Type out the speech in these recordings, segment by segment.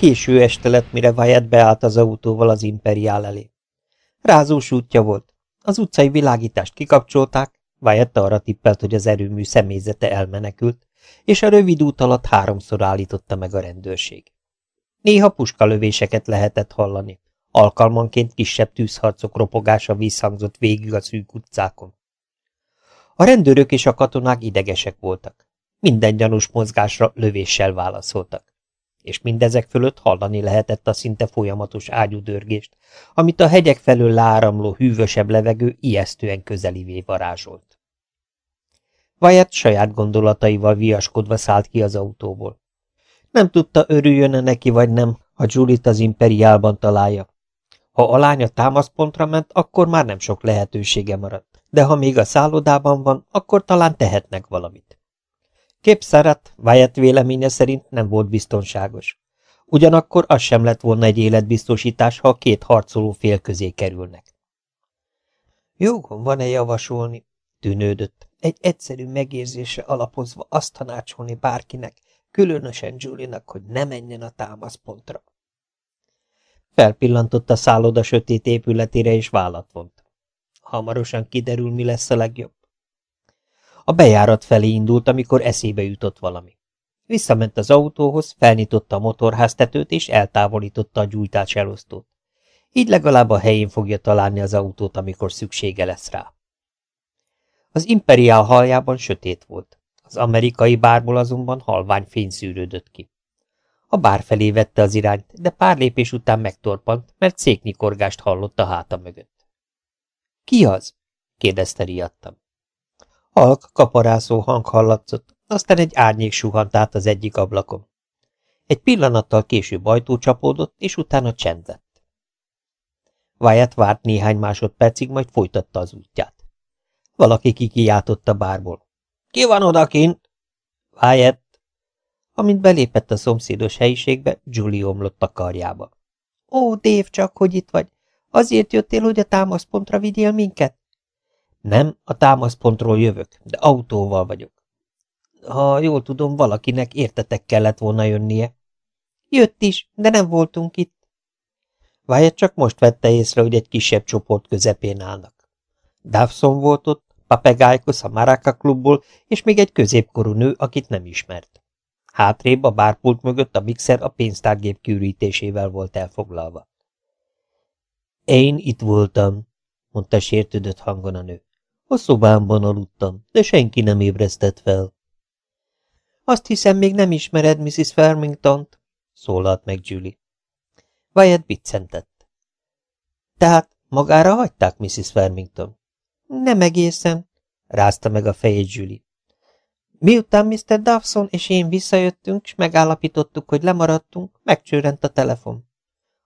Késő este lett, mire Wyatt beállt az autóval az imperiál elé. Rázós útja volt. Az utcai világítást kikapcsolták, Wyatt arra tippelt, hogy az erőmű személyzete elmenekült, és a rövid út alatt háromszor állította meg a rendőrség. Néha puskalövéseket lehetett hallani, alkalmanként kisebb tűzharcok ropogása visszhangzott végig a szűk utcákon. A rendőrök és a katonák idegesek voltak. Minden gyanús mozgásra lövéssel válaszoltak. És mindezek fölött hallani lehetett a szinte folyamatos ágyudörgést, amit a hegyek felől láramló hűvösebb levegő ijesztően közelivé varázsolt. Vajat saját gondolataival viaskodva szállt ki az autóból. Nem tudta, örüljön-e neki vagy nem, ha Julit az imperiálban találja. Ha a lánya támaszpontra ment, akkor már nem sok lehetősége maradt, de ha még a szállodában van, akkor talán tehetnek valamit. Képszárat, Wyatt véleménye szerint nem volt biztonságos. Ugyanakkor az sem lett volna egy életbiztosítás, ha a két harcoló fél közé kerülnek. Jogom van-e javasolni? tűnődött. Egy egyszerű megérzésre alapozva azt tanácsolni bárkinek, különösen Julinak, hogy ne menjen a támaszpontra. Felpillantott a szálloda sötét épületére, és vállat vont. Hamarosan kiderül, mi lesz a legjobb. A bejárat felé indult, amikor eszébe jutott valami. Visszament az autóhoz, felnyitotta a motorháztetőt, és eltávolította a gyújtás elosztót. Így legalább a helyén fogja találni az autót, amikor szüksége lesz rá. Az imperiál haljában sötét volt. Az amerikai bárból azonban halvány fény szűrődött ki. A bár felé vette az irányt, de pár lépés után megtorpant, mert széknyikorgást hallott a háta mögött. – Ki az? – kérdezte riadtam. Halk, kaparászó hang hallatszott, aztán egy árnyék suhant át az egyik ablakon. Egy pillanattal később ajtó csapódott, és utána csend lett. Wyatt várt néhány másodpercig, majd folytatta az útját. Valaki kikiáltott a bárból. – Ki van odakint? – Wyatt. Amint belépett a szomszédos helyiségbe, Julie omlott a karjába. – Ó, Dév, csak hogy itt vagy. Azért jöttél, hogy a támaszpontra vigyél minket? Nem, a támaszpontról jövök, de autóval vagyok. Ha jól tudom, valakinek értetek kellett volna jönnie. Jött is, de nem voltunk itt. Wyatt csak most vette észre, hogy egy kisebb csoport közepén állnak. Davson volt ott, Papegájkosz a Maraka klubból, és még egy középkorú nő, akit nem ismert. Hátrébb a bárpult mögött a mixer a pénztárgép kiürítésével volt elfoglalva. Én itt voltam, mondta sértődött hangon a nő. A szobámban aludtam, de senki nem ébresztett fel. Azt hiszem, még nem ismered Mrs. Farmington-t, szólalt meg Julie. Wyatt biccentett. Tehát magára hagyták Mrs. Farmington? Nem egészen, rázta meg a fejét Julie. Miután Mr. Dawson és én visszajöttünk, és megállapítottuk, hogy lemaradtunk, megcsőrent a telefon.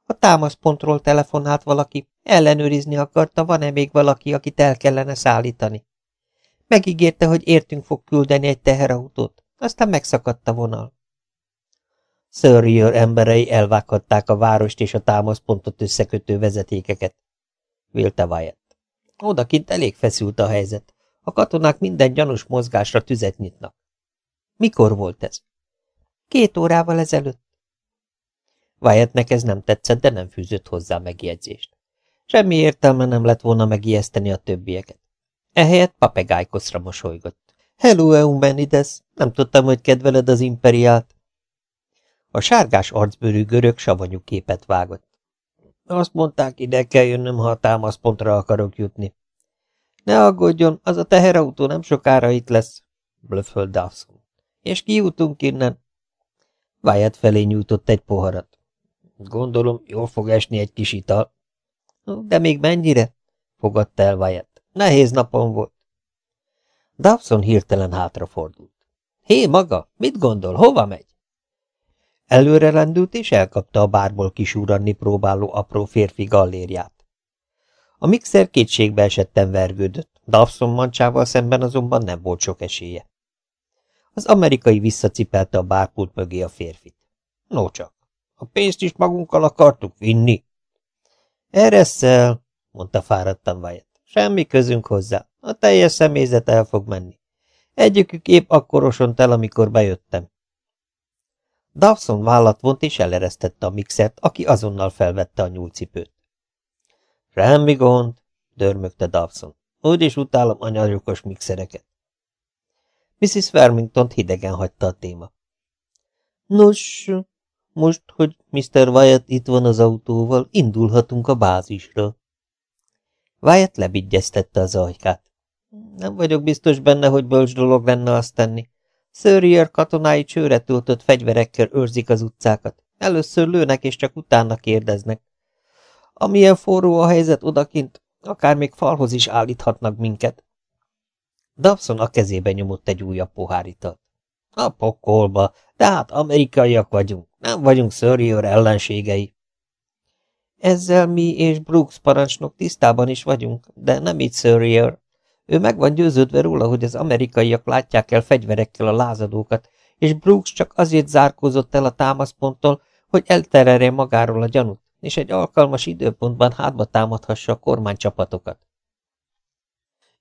A támaszpontról telefonált valaki, ellenőrizni akarta, van-e még valaki, akit el kellene szállítani. Megígérte, hogy értünk fog küldeni egy teherautót, aztán megszakadt a vonal. Surrier emberei elvághatták a várost és a támaszpontot összekötő vezetékeket, vélte Wyatt. Odakint elég feszült a helyzet. A katonák minden gyanús mozgásra tüzet nyitnak. Mikor volt ez? Két órával ezelőtt. Wyattnek ez nem tetszett, de nem fűzött hozzá megjegyzést. Semmi értelme nem lett volna megijeszteni a többieket. Ehelyett papegájkoszra mosolygott. Hello, Eumenides! Nem tudtam, hogy kedveled az imperiát. A sárgás arcbőrű görög savanyú képet vágott. Azt mondták, ide kell jönnöm, ha a támaszpontra akarok jutni. Ne aggódjon, az a teherautó nem sokára itt lesz, blöföld Dawson. És kijutunk innen. Wyatt felé nyújtott egy poharat. Gondolom, jól fog esni egy kis ital. De még mennyire? fogadta el Wyatt. Nehéz napon volt. Dawson hirtelen hátrafordult. Hé, maga, mit gondol, hova megy? Előre lendült, és elkapta a bárból kisúranni próbáló apró férfi gallériát. A mixer kétségbe esetten vergődött, Dawson mancsával szemben azonban nem volt sok esélye. Az amerikai visszacipelte a bárpult mögé a férfit. No csak. A pénzt is magunkkal akartuk vinni. Ereszel, mondta fáradtan Wyatt. Semmi közünk hozzá. A teljes személyzet el fog menni. Egyikük épp akkor osont el, amikor bejöttem. Dawson vállat vont és eleresztette a mixert, aki azonnal felvette a nyúlcipőt. Semmi gond, dörmögte Dawson. Úgyis utálom anyarjukos mixereket. Mrs. Vermington hidegen hagyta a téma. Nos, most, hogy Mr. Wyatt itt van az autóval, indulhatunk a bázisra. Wyatt lebigyeztette az ajkát. Nem vagyok biztos benne, hogy bölcs dolog lenne azt tenni. Sörrier katonái csőre töltött fegyverekkel őrzik az utcákat. Először lőnek, és csak utána kérdeznek. Amilyen forró a helyzet odakint, akár még falhoz is állíthatnak minket. Dawson a kezébe nyomott egy újabb poháritat. A pokolba, de hát amerikaiak vagyunk, nem vagyunk Sörrier ellenségei. Ezzel mi és Brooks parancsnok tisztában is vagyunk, de nem így Sörrier. Ő meg van győződve róla, hogy az amerikaiak látják el fegyverekkel a lázadókat, és Brooks csak azért zárkózott el a támaszponttól, hogy elterelje magáról a gyanút, és egy alkalmas időpontban hátba támadhassa a kormánycsapatokat.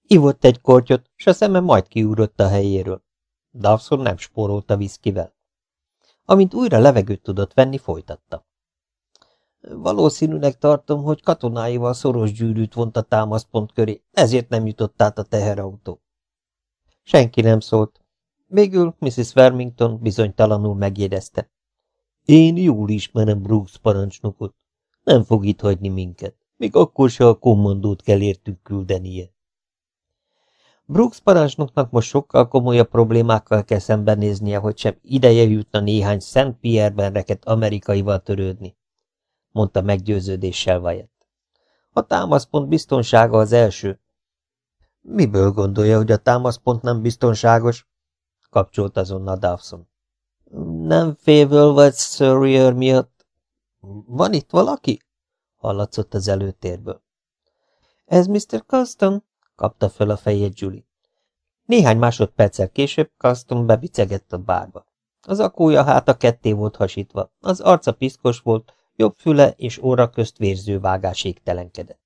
Ivott egy kortyot, s a szeme majd kiúrott a helyéről. Dawson nem spórolta viszkivel. Amint újra levegőt tudott venni, folytatta. Valószínűleg tartom, hogy katonáival szoros gyűrűt vont a támaszpont köré, ezért nem jutott át a teherautó. Senki nem szólt. Végül Mrs. Vermington bizonytalanul megjegyezte. Én jól ismerem Brooks parancsnokot. Nem fog itt hagyni minket, még akkor se a kommandót kell értük küldenie. Brooks parancsnoknak most sokkal komolyabb problémákkal kell szembenéznie, hogy sem ideje jutna néhány Szent Pierre-ben reket amerikaival törődni mondta meggyőződéssel Wyatt. A támaszpont biztonsága az első. Miből gondolja, hogy a támaszpont nem biztonságos? kapcsolt azonnal Dawson. Nem févől vagy Surrier miatt. Van itt valaki? hallatszott az előtérből. Ez Mr. Custom? Kapta fel a fejét Julie. Néhány másodperccel később Custom bebicegett a bárba. Az akója háta ketté volt hasítva, az arca piszkos volt, Jobb füle és óra közt vérző vágás égtelenkedett.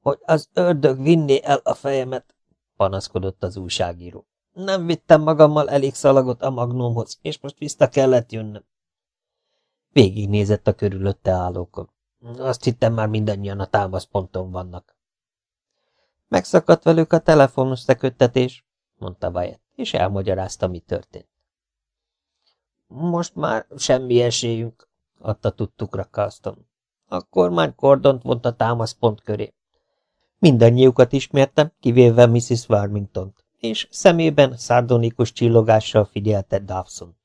Hogy az ördög vinné el a fejemet, panaszkodott az újságíró. Nem vittem magammal elég szalagot a magnómhoz, és most vissza kellett jönnöm. Végignézett a körülötte állókon. Azt hittem már mindannyian a támaszponton vannak. Megszakadt velük a telefonos szeköttetés, mondta Wyatt, és elmagyarázta, mi történt. Most már semmi esélyünk, adta tudtukra Carlston. A kormány kordont vont a támaszpont köré. Mindannyiukat ismertem, kivéve Mrs. warmington és szemében szárdonikus csillogással figyelte Dawson.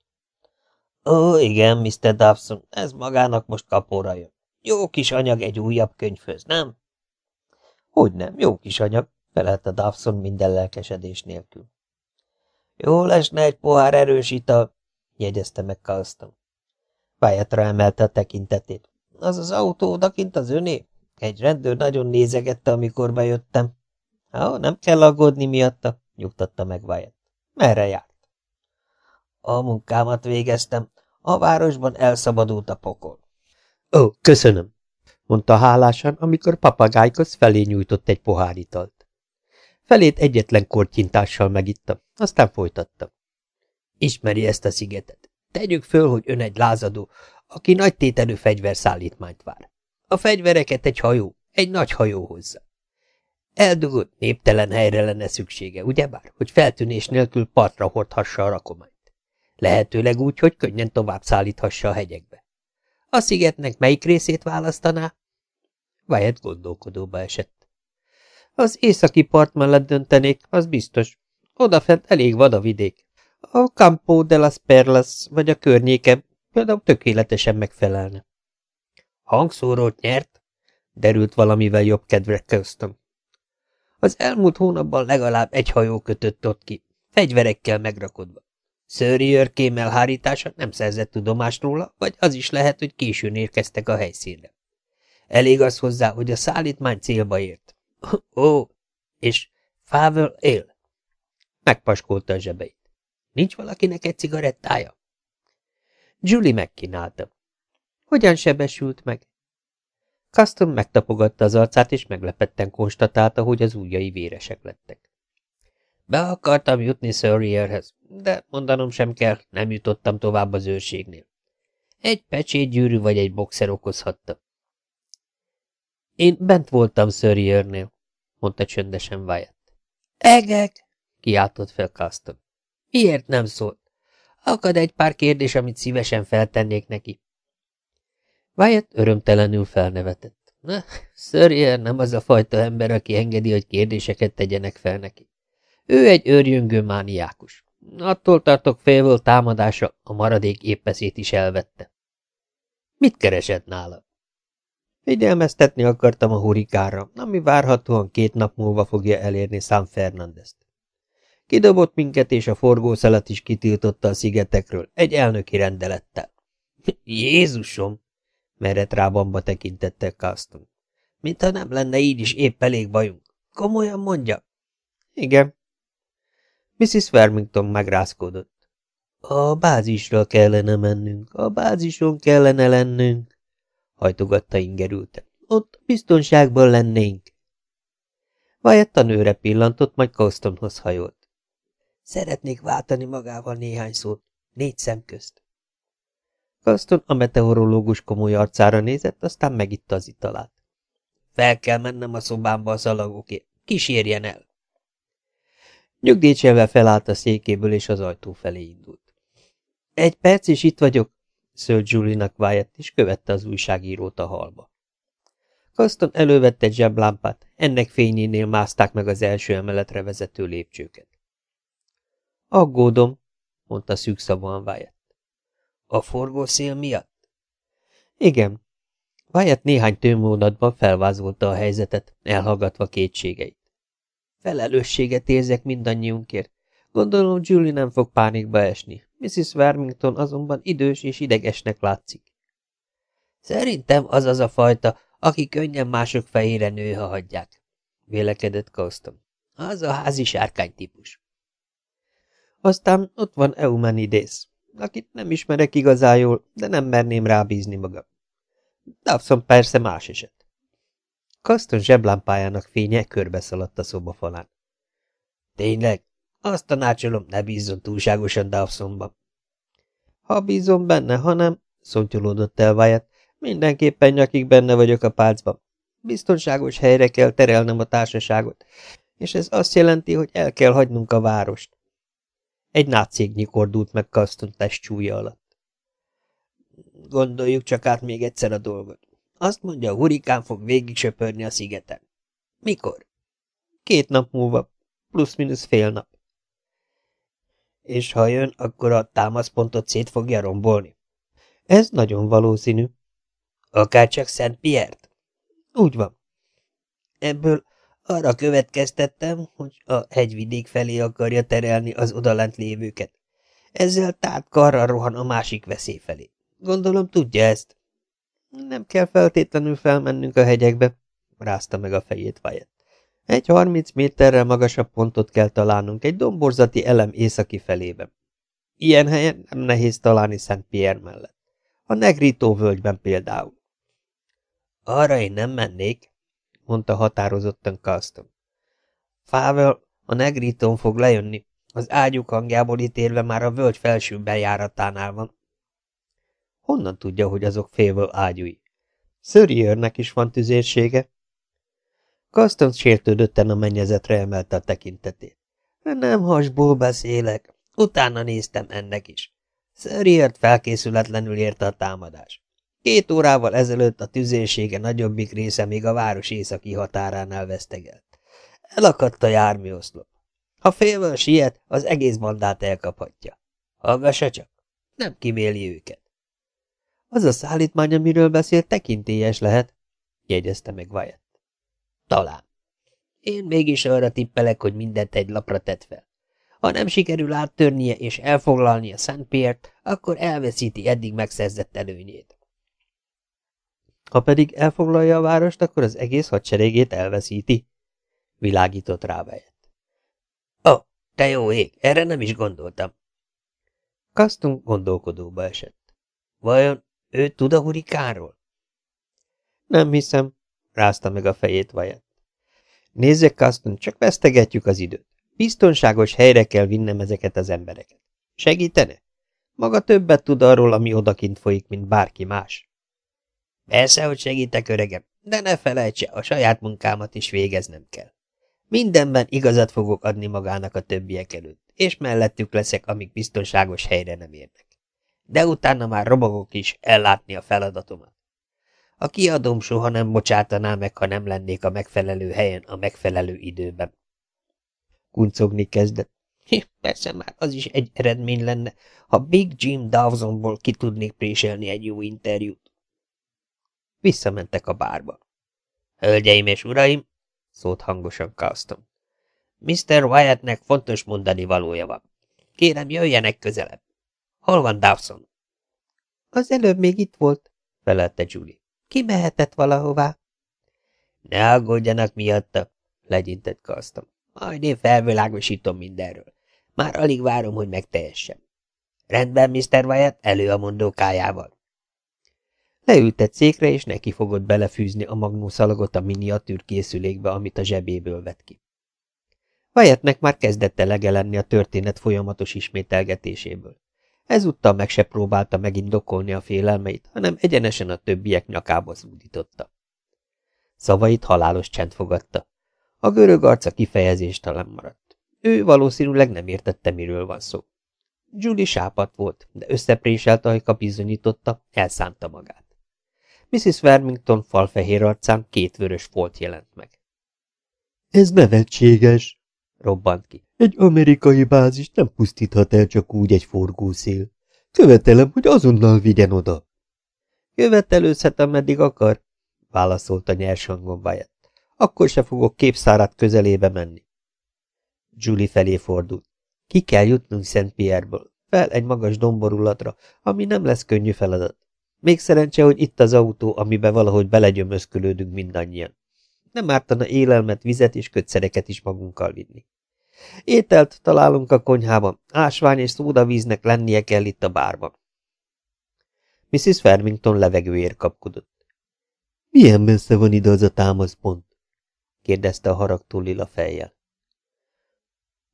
Ó, igen, Mr. Dawson, ez magának most kapóra jön. Jó kis anyag egy újabb könyvhöz, nem? Hogy nem, jó kis anyag, felelte Dawson minden lelkesedés nélkül. Jó lesne egy pohár erős ital, jegyezte meg Carlston. Pályátra emelte a tekintetét. Az az autó odakint az öné? Egy rendőr nagyon nézegette, amikor bejöttem. Ha, nem kell aggódni miatta, nyugtatta meg Wyatt. Merre járt? A munkámat végeztem. A városban elszabadult a pokol. Ó, köszönöm, mondta hálásan, amikor papagájkosz felé nyújtott egy pohár italt. Felét egyetlen kortyintással megitta, aztán folytatta. Ismeri ezt a szigetet. Tegyük föl, hogy ön egy lázadó, aki nagy tételű fegyverszállítmányt vár. A fegyvereket egy hajó, egy nagy hajó hozza. Eldugott, néptelen helyre lenne szüksége, ugyebár, hogy feltűnés nélkül partra hordhassa a rakományt. Lehetőleg úgy, hogy könnyen tovább szállíthassa a hegyekbe. A szigetnek melyik részét választaná? Wyatt gondolkodóba esett. Az északi part mellett döntenék, az biztos. Odafent elég vad a vidék. A Campo de las Perlas vagy a környéke például tökéletesen megfelelne. Hangszórót nyert? Derült valamivel jobb kedvre köztem. Az elmúlt hónapban legalább egy hajó kötött ott ki, fegyverekkel megrakodva. Szőri őrkém elhárítása nem szerzett tudomást róla, vagy az is lehet, hogy későn érkeztek a helyszínre. Elég az hozzá, hogy a szállítmány célba ért. Ó, és Fável él. Megpaskolta a zsebeit. Nincs valakinek egy cigarettája? Julie megkínálta. Hogyan sebesült meg? Custom megtapogatta az arcát, és meglepetten konstatálta, hogy az ujjai véresek lettek. Be akartam jutni Surreyerhez, de mondanom sem kell, nem jutottam tovább az őrségnél. Egy pecsétgyűrű vagy egy boxer okozhatta. Én bent voltam Surreyernél, mondta csöndesen Wyatt. Egek! kiáltott fel Caston. Miért nem szólt? Akad egy pár kérdés, amit szívesen feltennék neki. Wyatt örömtelenül felnevetett. Na, Surrier nem az a fajta ember, aki engedi, hogy kérdéseket tegyenek fel neki. Ő egy őrjöngő mániákus. Attól tartok félvől támadása, a maradék éppeszét is elvette. Mit keresett nála? Figyelmeztetni akartam a hurikára, ami várhatóan két nap múlva fogja elérni San Fernandezt. Kidobott minket, és a forgószelet is kitiltotta a szigetekről, egy elnöki rendelettel. Jézusom! merett rá bamba tekintette Caston. Mintha nem lenne így is épp elég bajunk. Komolyan mondja? Igen. Mrs. Vermington megrázkodott. A bázisra kellene mennünk, a bázison kellene lennünk, hajtogatta ingerülte. Ott biztonságban lennénk. Vajett a nőre pillantott, majd Caustonhoz hajolt. Szeretnék váltani magával néhány szót, négy szem közt. Causton a meteorológus komoly arcára nézett, aztán megitta az italát. Fel kell mennem a szobámba a szalagokért. Kísérjen el! Nyugdíjcselve felállt a székéből, és az ajtó felé indult. Egy perc, és itt vagyok, szölt Julie-nak Wyatt, és követte az újságírót a halba. Kaston elővette egy zseblámpát, ennek fényénél mászták meg az első emeletre vezető lépcsőket. Aggódom, mondta szűkszavúan Wyatt. A forgószél miatt? Igen. Wyatt néhány tőmónatban felvázolta a helyzetet, elhallgatva kétségeit. Felelősséget érzek mindannyiunkért. Gondolom Julie nem fog pánikba esni. Mrs. Vermington azonban idős és idegesnek látszik. Szerintem az az a fajta, aki könnyen mások fejére nő, ha hagyják, vélekedett Kauston. Az a házi sárkány típus. Aztán ott van Eumenides, akit nem ismerek igazán jól, de nem merném rábízni magam. Dawson persze más eset. Kaston zseblámpájának fénye körbeszaladt a szoba falán. Tényleg? Azt tanácsolom, ne bízzon túlságosan Dawsonba. Ha bízom benne, hanem, szontyolódott el Wyatt, mindenképpen nyakig benne vagyok a pálcban. Biztonságos helyre kell terelnem a társaságot, és ez azt jelenti, hogy el kell hagynunk a várost. Egy nátszégnyi kordult meg Kaston testcsúlya alatt. Gondoljuk csak át még egyszer a dolgot. Azt mondja, a hurikán fog végig söpörni a szigeten. Mikor? Két nap múlva, plusz-minusz fél nap. És ha jön, akkor a támaszpontot szét fogja rombolni. Ez nagyon valószínű. Akárcsak Szent Piert? Úgy van. Ebből arra következtettem, hogy a hegyvidék felé akarja terelni az odalent lévőket. Ezzel tárt karra rohan a másik veszély felé. Gondolom tudja ezt. Nem kell feltétlenül felmennünk a hegyekbe, rázta meg a fejét Wyatt. Egy harminc méterrel magasabb pontot kell találnunk egy domborzati elem északi felében. Ilyen helyen nem nehéz találni Szent Pierre mellett. A Negrito völgyben például. Arra én nem mennék, mondta határozottan Carlston. Fával a Negriton fog lejönni, az ágyuk hangjából ítélve már a völgy felső bejáratánál van. Honnan tudja, hogy azok félvől ágyúi? Szörjőrnek is van tüzérsége. Kaston sértődötten a mennyezetre emelte a tekintetét. Nem hasból beszélek. Utána néztem ennek is. Szörjőrt felkészületlenül érte a támadás. Két órával ezelőtt a tüzérsége nagyobbik része még a város északi határánál vesztegelt. Elakadt a járműoszlop. Ha félvel siet, az egész bandát elkaphatja. Hallgassa csak, nem kiméli őket. Az a szállítmány, amiről beszél, tekintélyes lehet, jegyezte meg Wyatt. Talán. Én mégis arra tippelek, hogy mindent egy lapra tett fel. Ha nem sikerül áttörnie és elfoglalni a Szent Piert, akkor elveszíti eddig megszerzett előnyét. Ha pedig elfoglalja a várost, akkor az egész hadseregét elveszíti, világított rá Wyatt. Ó, oh, te jó ég, erre nem is gondoltam. Kastunk gondolkodóba esett. Vajon ő tud a hurikánról? Nem hiszem, rázta meg a fejét Wyatt. Nézzek, Kaston, csak vesztegetjük az időt. Biztonságos helyre kell vinnem ezeket az embereket. Segítene? Maga többet tud arról, ami odakint folyik, mint bárki más. Persze, hogy segítek, öregem, de ne felejtse, a saját munkámat is végeznem kell. Mindenben igazat fogok adni magának a többiek előtt, és mellettük leszek, amíg biztonságos helyre nem érnek. De utána már robogok is ellátni a feladatomat. A kiadóm soha nem bocsátaná meg, ha nem lennék a megfelelő helyen a megfelelő időben. Kuncogni kezdett. Persze már az is egy eredmény lenne, ha Big Jim Dawsonból ki tudnék préselni egy jó interjút. Visszamentek a bárba. Hölgyeim és uraim, szólt hangosan Carlston. Mr. Wyattnek fontos mondani valója van. Kérem, jöjjenek közelebb. Hol van Dawson? Az előbb még itt volt, felelte Julie. Ki mehetett valahová? Ne aggódjanak miatta, legyintett Carlston. Majd én felvilágosítom mindenről. Már alig várom, hogy megtehessem. Rendben, Mr. Wyatt, elő a mondókájával. Leült egy székre, és neki fogott belefűzni a magnószalagot a miniatűr készülékbe, amit a zsebéből vett ki. Wyattnek már kezdett elege lenni a történet folyamatos ismételgetéséből. Ezúttal meg se próbálta megindokolni a félelmeit, hanem egyenesen a többiek nyakába zúdította. Szavait halálos csend fogadta. A görög arca kifejezéstelen maradt. Ő valószínűleg nem értette, miről van szó. Julie sápat volt, de összepréselt ajka bizonyította, elszánta magát. Mrs. Vermington falfehér arcán két vörös folt jelent meg. Ez nevetséges, robbant ki. Egy amerikai bázis nem pusztíthat el csak úgy egy forgószél. Követelem, hogy azonnal vigyen oda. Követelőzhet, ameddig akar, válaszolta nyers hangon Wyatt. Akkor se fogok képszárát közelébe menni. Julie felé fordult. Ki kell jutnunk Szent Pierreből, fel egy magas domborulatra, ami nem lesz könnyű feladat. Még szerencse, hogy itt az autó, amiben valahogy belegyömözkülődünk mindannyian. Nem ártana élelmet, vizet és kötszereket is magunkkal vinni. Ételt találunk a konyhában, ásvány és szódavíznek lennie kell itt a bárban. Mrs. Farmington levegőért kapkodott. Milyen messze van ide az a támaszpont? kérdezte a haragtól lila fejjel.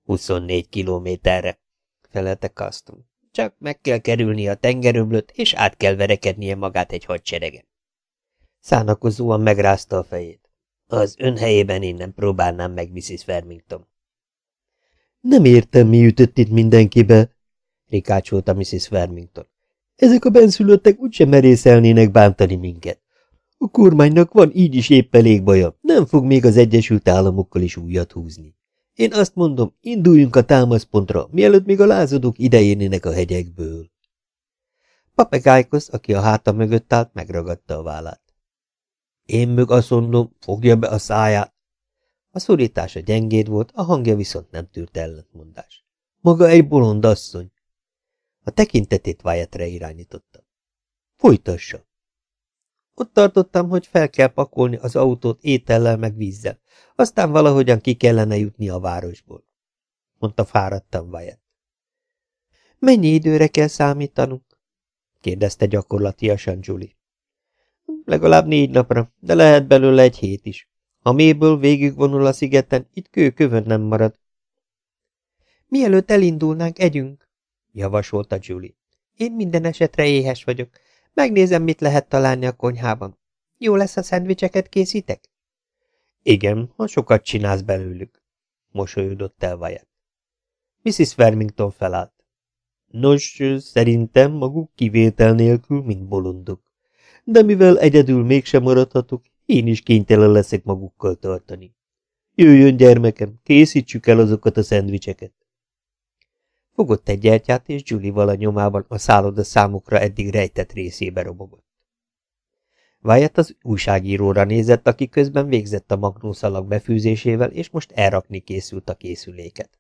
24 kilométerre, felelte Caston. Csak meg kell kerülni a tengeröblöt, és át kell verekednie magát egy hadseregen. Szánakozóan megrázta a fejét. Az ön helyében én nem próbálnám meg, Mrs. Farmington. Nem értem, mi ütött itt mindenkibe, rikácsolta Mrs. Farmington. Ezek a benszülöttek úgysem merészelnének bántani minket. A kormánynak van így is épp elég baja, nem fog még az Egyesült Államokkal is újat húzni. Én azt mondom, induljunk a támaszpontra, mielőtt még a lázadók idejénének a hegyekből. Papegájkosz, aki a háta mögött állt, megragadta a vállát. Én mög azt mondom, fogja be a száját. A szorítása gyengéd volt, a hangja viszont nem tűrt ellentmondás. Maga egy bolond asszony. A tekintetét Wyattre irányította. Folytassa. Ott tartottam, hogy fel kell pakolni az autót étellel meg vízzel, aztán valahogyan ki kellene jutni a városból. Mondta fáradtam Wyatt. Mennyi időre kell számítanunk? kérdezte gyakorlatiasan Julie. Legalább négy napra, de lehet belőle egy hét is. Ha mélyből végigvonul a szigeten, itt kőkövön nem marad. Mielőtt elindulnánk, együnk, javasolta Julie. Én minden esetre éhes vagyok. Megnézem, mit lehet találni a konyhában. Jó lesz, a szendvicseket készítek? Igen, ha sokat csinálsz belőlük, mosolyodott el Wyatt. Mrs. Vermington felállt. Nos, szerintem maguk kivétel nélkül mind bolondok. De mivel egyedül mégsem maradhatok, én is kénytelen leszek magukkal tartani. Jöjjön, gyermekem, készítsük el azokat a szendvicseket. Fogott egy gyertyát, és Julie-val a nyomában a szálloda számukra eddig rejtett részébe robogott. Wyatt az újságíróra nézett, aki közben végzett a magnószalag befűzésével, és most elrakni készült a készüléket.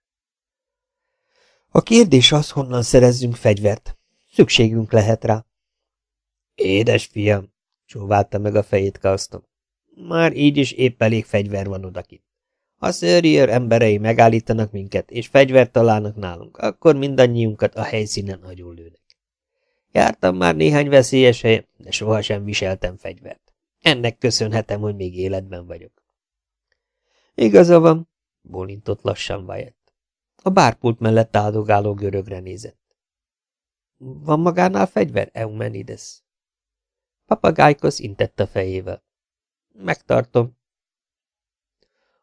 A kérdés az, honnan szerezzünk fegyvert. Szükségünk lehet rá. Édes fiam, csóválta meg a fejét Carlston. Már így is épp elég fegyver van odakint. Ha Sörrier emberei megállítanak minket, és fegyvert találnak nálunk, akkor mindannyiunkat a helyszínen agyonlőnek. Jártam már néhány veszélyes helyen, de sohasem viseltem fegyvert. Ennek köszönhetem, hogy még életben vagyok. Igaza van, bólintott lassan Wyatt. A bárpult mellett áldogáló görögre nézett. Van magánál fegyver, Eumenides? Papagájkosz intett a fejével. Megtartom.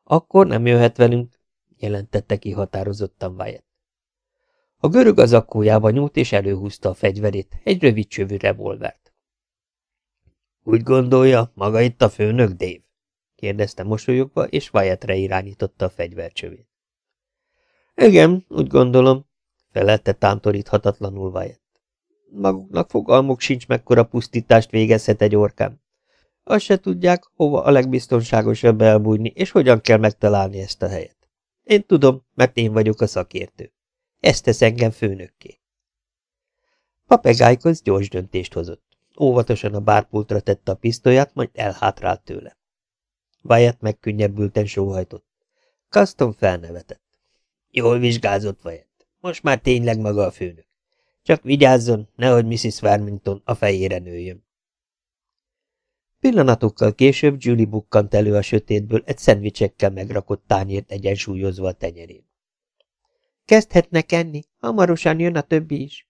Akkor nem jöhet velünk, jelentette ki határozottan Wyatt. A görög az akkójába nyúlt, és előhúzta a fegyverét, egy rövid csövű revolvert. Úgy gondolja, maga itt a főnök, Dave? kérdezte mosolyogva, és Wyattre irányította a fegyvercsövét. Igen, úgy gondolom, felelte tántoríthatatlanul Wyatt. Maguknak fogalmuk sincs, mekkora pusztítást végezhet egy orkán. Azt se tudják, hova a legbiztonságosabb elbújni, és hogyan kell megtalálni ezt a helyet. Én tudom, mert én vagyok a szakértő. Ezt tesz engem főnökké. Papegájkoz gyors döntést hozott. Óvatosan a bárpultra tette a pisztolyát, majd elhátrált tőle. Wyatt megkönnyebbülten sóhajtott. Kaston felnevetett. Jól vizsgázott Wyatt. Most már tényleg maga a főnök. Csak vigyázzon, nehogy Mrs. Farmington a fejére nőjön. Pillanatokkal később Julie bukkant elő a sötétből egy szendvicsekkel megrakott tányért egyensúlyozva a tenyerén. Kezdhetnek enni, hamarosan jön a többi is.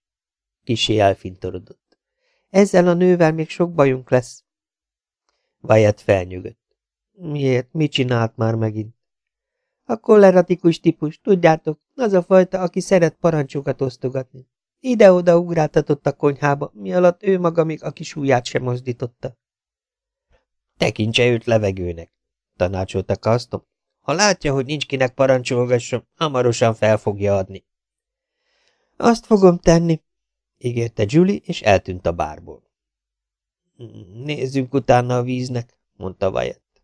Kisé elfintorodott. Ezzel a nővel még sok bajunk lesz. Vajat felnyögött. Miért? Mit csinált már megint? A kolleratikus típus, tudjátok, az a fajta, aki szeret parancsokat osztogatni. Ide-oda ugráltatott a konyhába, mi alatt ő maga még a kis ujját sem mozdította. Tekintse őt levegőnek, tanácsolta Kasztom. Ha látja, hogy nincs kinek parancsolgasson, hamarosan fel fogja adni. Azt fogom tenni, ígérte Julie, és eltűnt a bárból. Nézzünk utána a víznek, mondta Wyatt.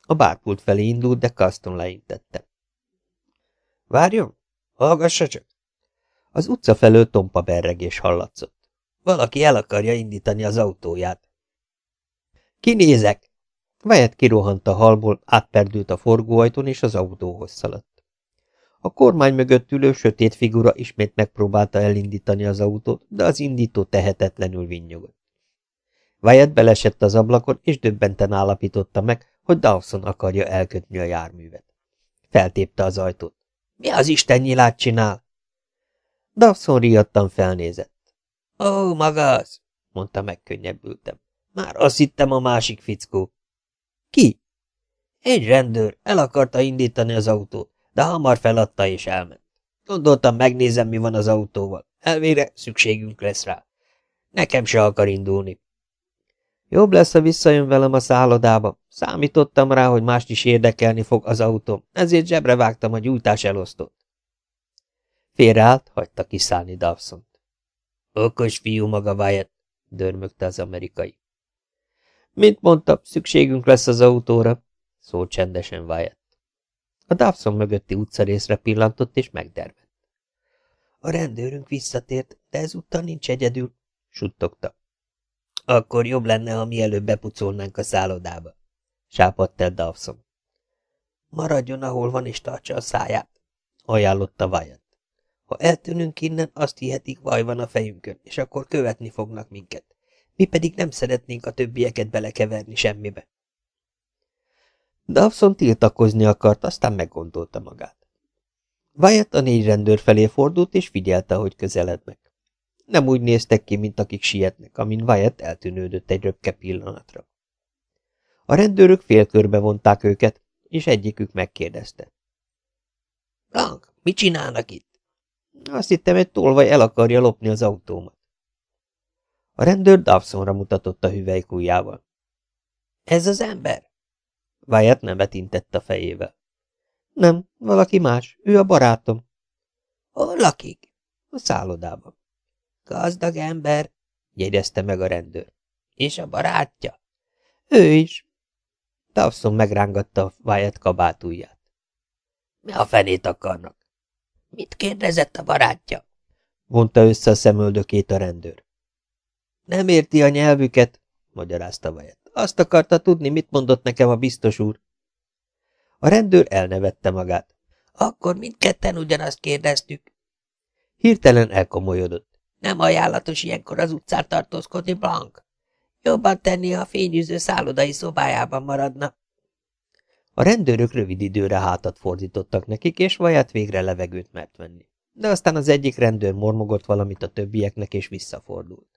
A bárpult felé indult, de Kaston leintette. Várjon, hallgassa csak. Az utca felől tompa berregés hallatszott. Valaki el akarja indítani az autóját. Kinézek! Vajet kirohant a halból, átperdült a forgóajtón, és az autóhoz szaladt. A kormány mögött ülő sötét figura ismét megpróbálta elindítani az autót, de az indító tehetetlenül vinnyogott. Wyatt belesett az ablakon, és döbbenten állapította meg, hogy Dawson akarja elkötni a járművet. Feltépte az ajtót. – Mi az Isten nyilát csinál? Dawson riadtan felnézett. – Ó, maga az! – mondta megkönnyebbültem. – Már azt hittem a másik fickó. – Ki? – Egy rendőr. El akarta indítani az autót, de hamar feladta és elment. Gondoltam, megnézem, mi van az autóval. Elvére szükségünk lesz rá. Nekem se akar indulni. Jobb lesz, ha visszajön velem a szállodába. Számítottam rá, hogy mást is érdekelni fog az autóm, ezért zsebre vágtam a gyújtás elosztót. Félreállt, hagyta kiszállni Dawson-t. Okos fiú maga Wyatt, dörmögte az amerikai. Mint mondta, szükségünk lesz az autóra, szólt csendesen Wyatt. A Dawson mögötti utcarészre pillantott és megdermett. A rendőrünk visszatért, de ezúttal nincs egyedül, suttogta. Akkor jobb lenne, ha mielőbb bepucolnánk a szállodába, sápadt el Dawson. Maradjon, ahol van, és tartsa a száját, ajánlotta Wyatt. Ha eltűnünk innen, azt hihetik, vaj van a fejünkön, és akkor követni fognak minket. Mi pedig nem szeretnénk a többieket belekeverni semmibe. Dawson tiltakozni akart, aztán meggondolta magát. Wyatt a négy rendőr felé fordult, és figyelte, hogy közelednek. Nem úgy néztek ki, mint akik sietnek, amin Wyatt eltűnődött egy röpke pillanatra. A rendőrök félkörbe vonták őket, és egyikük megkérdezte. – Frank, mit csinálnak itt? Azt hittem, egy tolvaj el akarja lopni az autómat. A rendőr Dawsonra mutatott a hüvelykújjával. Ez az ember? Wyatt nevet intett a fejével. Nem, valaki más. Ő a barátom. Hol lakik? A szállodában. Gazdag ember, jegyezte meg a rendőr. És a barátja? Ő is. Dawson megrángatta a Wyatt kabátújját. Mi a fenét akarnak? Mit kérdezett a barátja? Vonta össze a szemöldökét a rendőr. Nem érti a nyelvüket, magyarázta Vajet. Azt akarta tudni, mit mondott nekem a biztos úr. A rendőr elnevette magát. Akkor mindketten ugyanazt kérdeztük. Hirtelen elkomolyodott. Nem ajánlatos ilyenkor az utcán tartózkodni, Blank. Jobban tenni, a fényűző szállodai szobájában maradna. A rendőrök rövid időre hátat fordítottak nekik, és vaját végre levegőt mert venni. De aztán az egyik rendőr mormogott valamit a többieknek, és visszafordult. –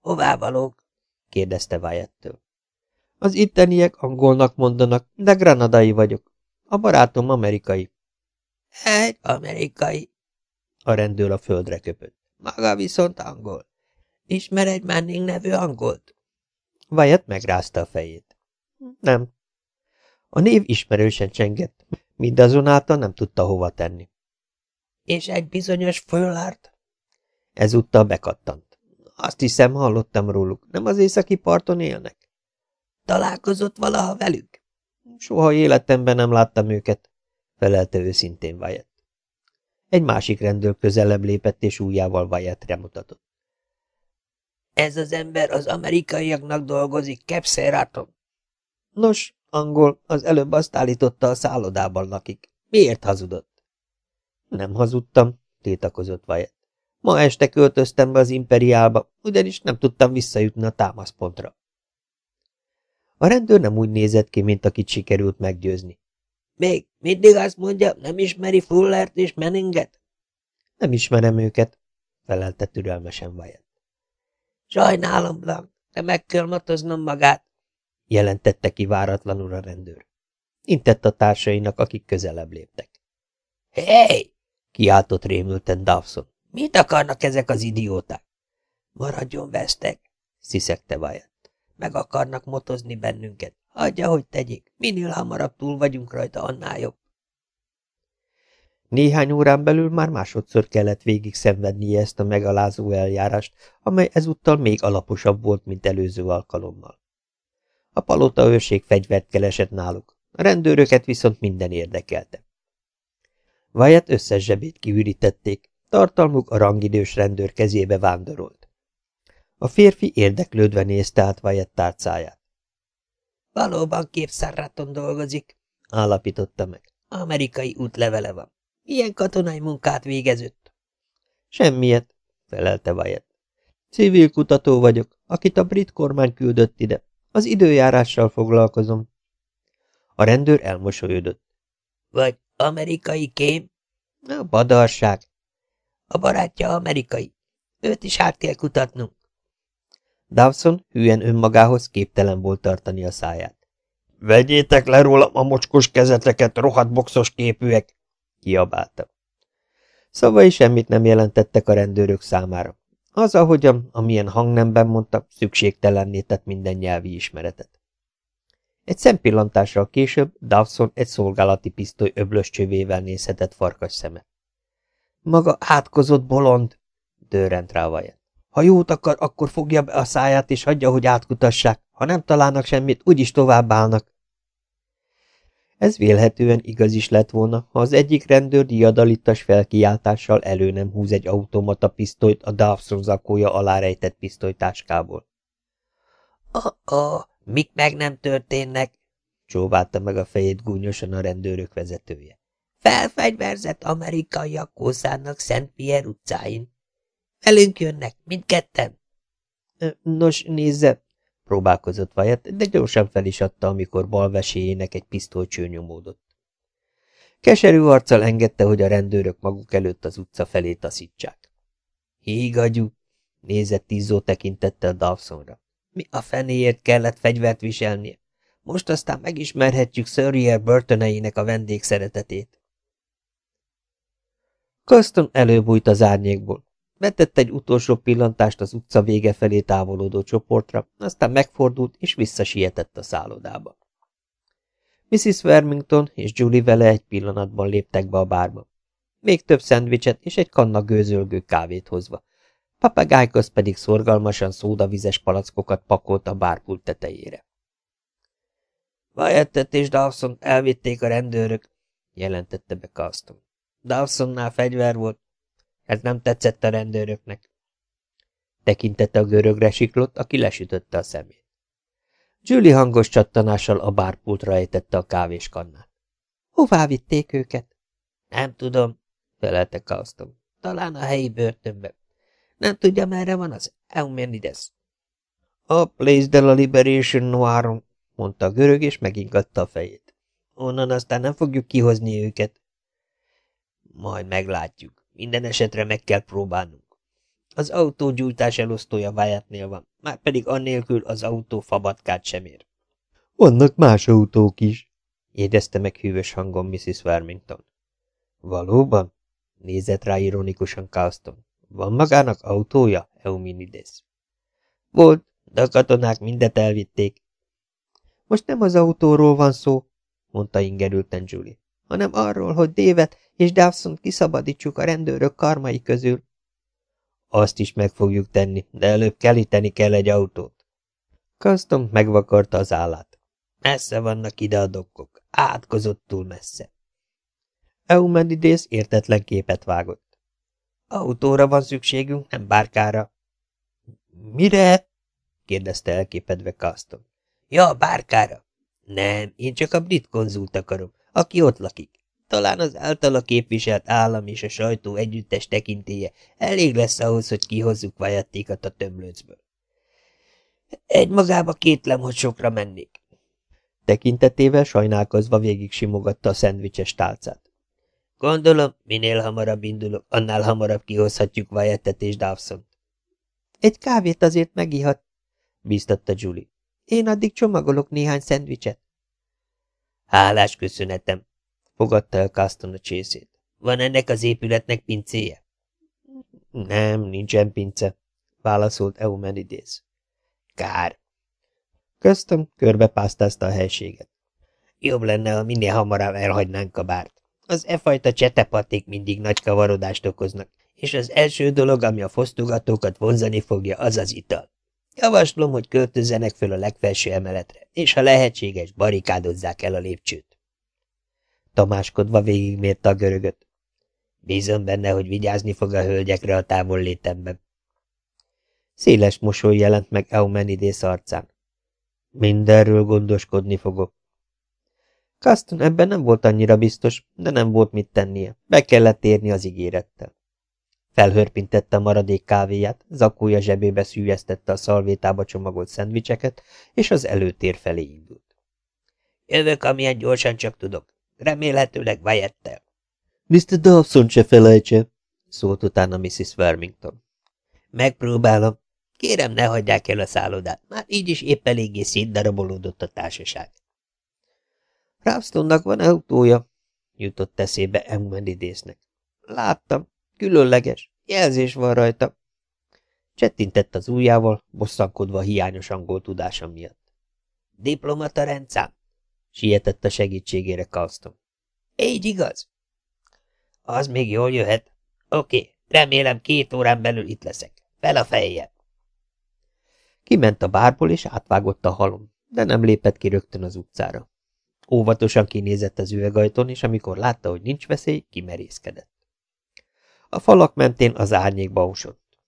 Hová valók? – kérdezte Wyatt-től. – Az itteniek angolnak mondanak, de granadai vagyok. A barátom amerikai. – Egy amerikai. A rendőr a földre köpött. Maga viszont angol. Ismer egy Manning nevű angolt? Wyatt megrázta a fejét. Nem. A név ismerősen csengett, mindazonáltal nem tudta hova tenni. És egy bizonyos Föllart? Ezúttal bekattant. Azt hiszem, hallottam róluk. Nem az északi parton élnek? Találkozott valaha velük? Soha életemben nem láttam őket, felelte őszintén Wyatt. Egy másik rendőr közelebb lépett, és újjával Wyatt mutatott. Ez az ember az amerikaiaknak dolgozik, Kepszeraton. Nos, angol, az előbb azt állította, a szállodában lakik. Miért hazudott? Nem hazudtam, tiltakozott Wyatt. Ma este költöztem be az imperiálba, ugyanis nem tudtam visszajutni a támaszpontra. A rendőr nem úgy nézett ki, mint akit sikerült meggyőzni. Még mindig azt mondja, nem ismeri Fullert és Menninget? Nem ismerem őket, felelte türelmesen Wyatt. Sajnálom, Blank, de meg kell matoznom magát, jelentette ki váratlanul a rendőr. Intett a társainak, akik közelebb léptek. Hé! Hey! kiáltott rémülten Dawson. Mit akarnak ezek az idióták? Maradjon vesztek, sziszegte Wyatt. Meg akarnak motozni bennünket. Hagyja, hogy tegyék. Minél hamarabb túl vagyunk rajta, annál jobb. Néhány órán belül már másodszor kellett végig szenvednie ezt a megalázó eljárást, amely ezúttal még alaposabb volt, mint előző alkalommal. A palota őrség fegyvert keresett náluk, a rendőröket viszont minden érdekelte. Wyatt összes zsebét kiürítették, tartalmuk a rangidős rendőr kezébe vándorolt. A férfi érdeklődve nézte át Wyatt tárcáját. Valóban képszárráton dolgozik, állapította meg. Amerikai útlevele van. Milyen katonai munkát végezett? Semmiet, felelte Wyatt. Civil kutató vagyok, akit a brit kormány küldött ide. Az időjárással foglalkozom. A rendőr elmosolyodott. Vagy amerikai kém? A badarság. A barátja amerikai. Őt is át kell kutatnunk. Dawson hülyen önmagához képtelen volt tartani a száját. Vegyétek le rólam a mocskos kezeteket, rohadt boxos képűek! kiabálta. Szavai semmit nem jelentettek a rendőrök számára. Az, ahogyan, amilyen hangnemben mondta, szükségtelenné tett minden nyelvi ismeretet. Egy szempillantással később Dawson egy szolgálati pisztoly öblös csövével nézhetett farkas szeme. Maga átkozott bolond, dőrent rá Vajet. Ha jót akar, akkor fogja be a száját, és hagyja, hogy átkutassák. Ha nem találnak semmit, úgyis tovább állnak. Ez vélhetően igaz is lett volna, ha az egyik rendőr diadalittas felkiáltással elő nem húz egy automata pisztolyt a Dawson zakója alá rejtett pisztolytáskából. A, a, mik meg nem történnek? csóválta meg a fejét gúnyosan a rendőrök vezetője. Felfegyverzett amerikaiak kószálnak Szent Pierre utcáin. Velünk jönnek, mindketten. Nos, nézze, próbálkozott Wyatt, de gyorsan fel is adta, amikor bal egy pisztolycső nyomódott. Keserű arccal engedte, hogy a rendőrök maguk előtt az utca felé taszítsák. Hígagyú, nézett izzó tekintettel Dawsonra. Mi a fenéért kellett fegyvert viselnie? Most aztán megismerhetjük Sörrier börtöneinek a vendégszeretetét. Kaston előbújt az árnyékból. Vetett egy utolsó pillantást az utca vége felé távolodó csoportra, aztán megfordult és visszasietett a szállodába. Mrs. Vermington és Julie vele egy pillanatban léptek be a bárba. Még több szendvicset és egy kanna gőzölgő kávét hozva. Papagájkosz pedig szorgalmasan szódavizes palackokat pakolt a bárpult tetejére. Vajettet és Dawson elvitték a rendőrök, jelentette be Carlston. Dawsonnál fegyver volt, ez nem tetszett a rendőröknek. Tekintette a görögre siklott, aki lesütötte a szemét. Julie hangos csattanással a bárpultra ejtette a kávéskannát. Hová vitték őket? Nem tudom, felelte Kauston. Talán a helyi börtönbe. Nem tudja, merre van az Eumenides. A Place de la Liberation Noiron, mondta a görög, és megingatta a fejét. Onnan aztán nem fogjuk kihozni őket. Majd meglátjuk. Minden esetre meg kell próbálnunk. Az autó gyújtás elosztója Wyattnél van, már pedig annélkül az autó fabatkát sem ér. Vannak más autók is, jegyezte meg hűvös hangon Mrs. Vermington. Valóban? nézett rá ironikusan Carlston. Van magának autója, Euminides? Volt, de a katonák mindet elvitték. Most nem az autóról van szó, mondta ingerülten Julie, hanem arról, hogy Dévet és Dawson kiszabadítsuk a rendőrök karmai közül. Azt is meg fogjuk tenni, de előbb kelíteni kell egy autót. Custom megvakarta az állát. Messze vannak ide a dokkok, átkozottul messze. Eumenides értetlen képet vágott. Autóra van szükségünk, nem bárkára. Mire? kérdezte elképedve Custom. Ja, bárkára. Nem, én csak a brit konzult akarom, aki ott lakik. Talán az általa képviselt állam és a sajtó együttes tekintéje elég lesz ahhoz, hogy kihozzuk vajattékat a tömlőcből. Egy magába kétlem, hogy sokra mennék. Tekintetével sajnálkozva végig simogatta a szendvicses tálcát. Gondolom, minél hamarabb indulok, annál hamarabb kihozhatjuk Wyattet és Dawson. Egy kávét azért megihat, bíztatta Julie. Én addig csomagolok néhány szendvicset. Hálás köszönetem, fogadta el Caston a csészét. Van ennek az épületnek pincéje? Nem, nincsen pince, válaszolt Eumenides. Kár. Köztem körbepásztázta a helységet. Jobb lenne, ha minél hamarabb elhagynánk a bárt. Az e fajta csetepaték mindig nagy kavarodást okoznak, és az első dolog, ami a fosztogatókat vonzani fogja, az az ital. Javaslom, hogy költözzenek föl a legfelső emeletre, és ha lehetséges, barikádozzák el a lépcsőt. Tamáskodva végigmérte a görögöt. Bízom benne, hogy vigyázni fog a hölgyekre a távol létemben. Széles mosoly jelent meg Eumenidész arcán. Mindenről gondoskodni fogok. Kaston ebben nem volt annyira biztos, de nem volt mit tennie. Be kellett érni az ígérettel. Felhörpintette a maradék kávéját, zakója zsebébe szűjesztette a szalvétába csomagolt szendvicseket, és az előtér felé indult. Jövök, amilyen gyorsan csak tudok. Remélhetőleg Wyatt-tel. Mr. Dawson se felejtse, szólt utána Mrs. Vermington. Megpróbálom. Kérem, ne hagyják el a szállodát, már így is épp eléggé szétdarabolódott a társaság. Rápstonnak van autója, jutott eszébe Emmenidésznek. Láttam, különleges, jelzés van rajta. Csettintett az ujjával, bosszankodva a hiányos angol tudása miatt. Diplomata rendszám? sietett a segítségére Carlston. Így igaz? Az még jól jöhet. Oké, remélem két órán belül itt leszek. Fel a fejjel. Kiment a bárból, és átvágott a halom, de nem lépett ki rögtön az utcára. Óvatosan kinézett az üvegajtón, és amikor látta, hogy nincs veszély, kimerészkedett. A falak mentén az árnyékba osott.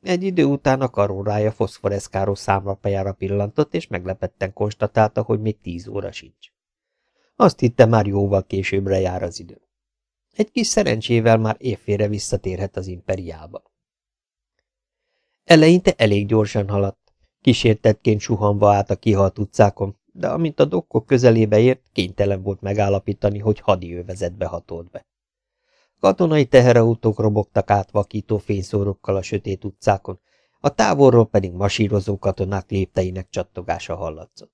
Egy idő után a karórája foszforeszkáró számlapjára pillantott, és meglepetten konstatálta, hogy még tíz óra sincs. Azt hitte, már jóval későbbre jár az idő. Egy kis szerencsével már évfélre visszatérhet az imperiába. Eleinte elég gyorsan haladt, kísértetként suhanva át a kihalt utcákon, de amint a dokkok közelébe ért, kénytelen volt megállapítani, hogy hadiővezetbe hatolt be. Katonai teherautók robogtak át vakító fényszórokkal a sötét utcákon, a távolról pedig masírozó katonák lépteinek csattogása hallatszott.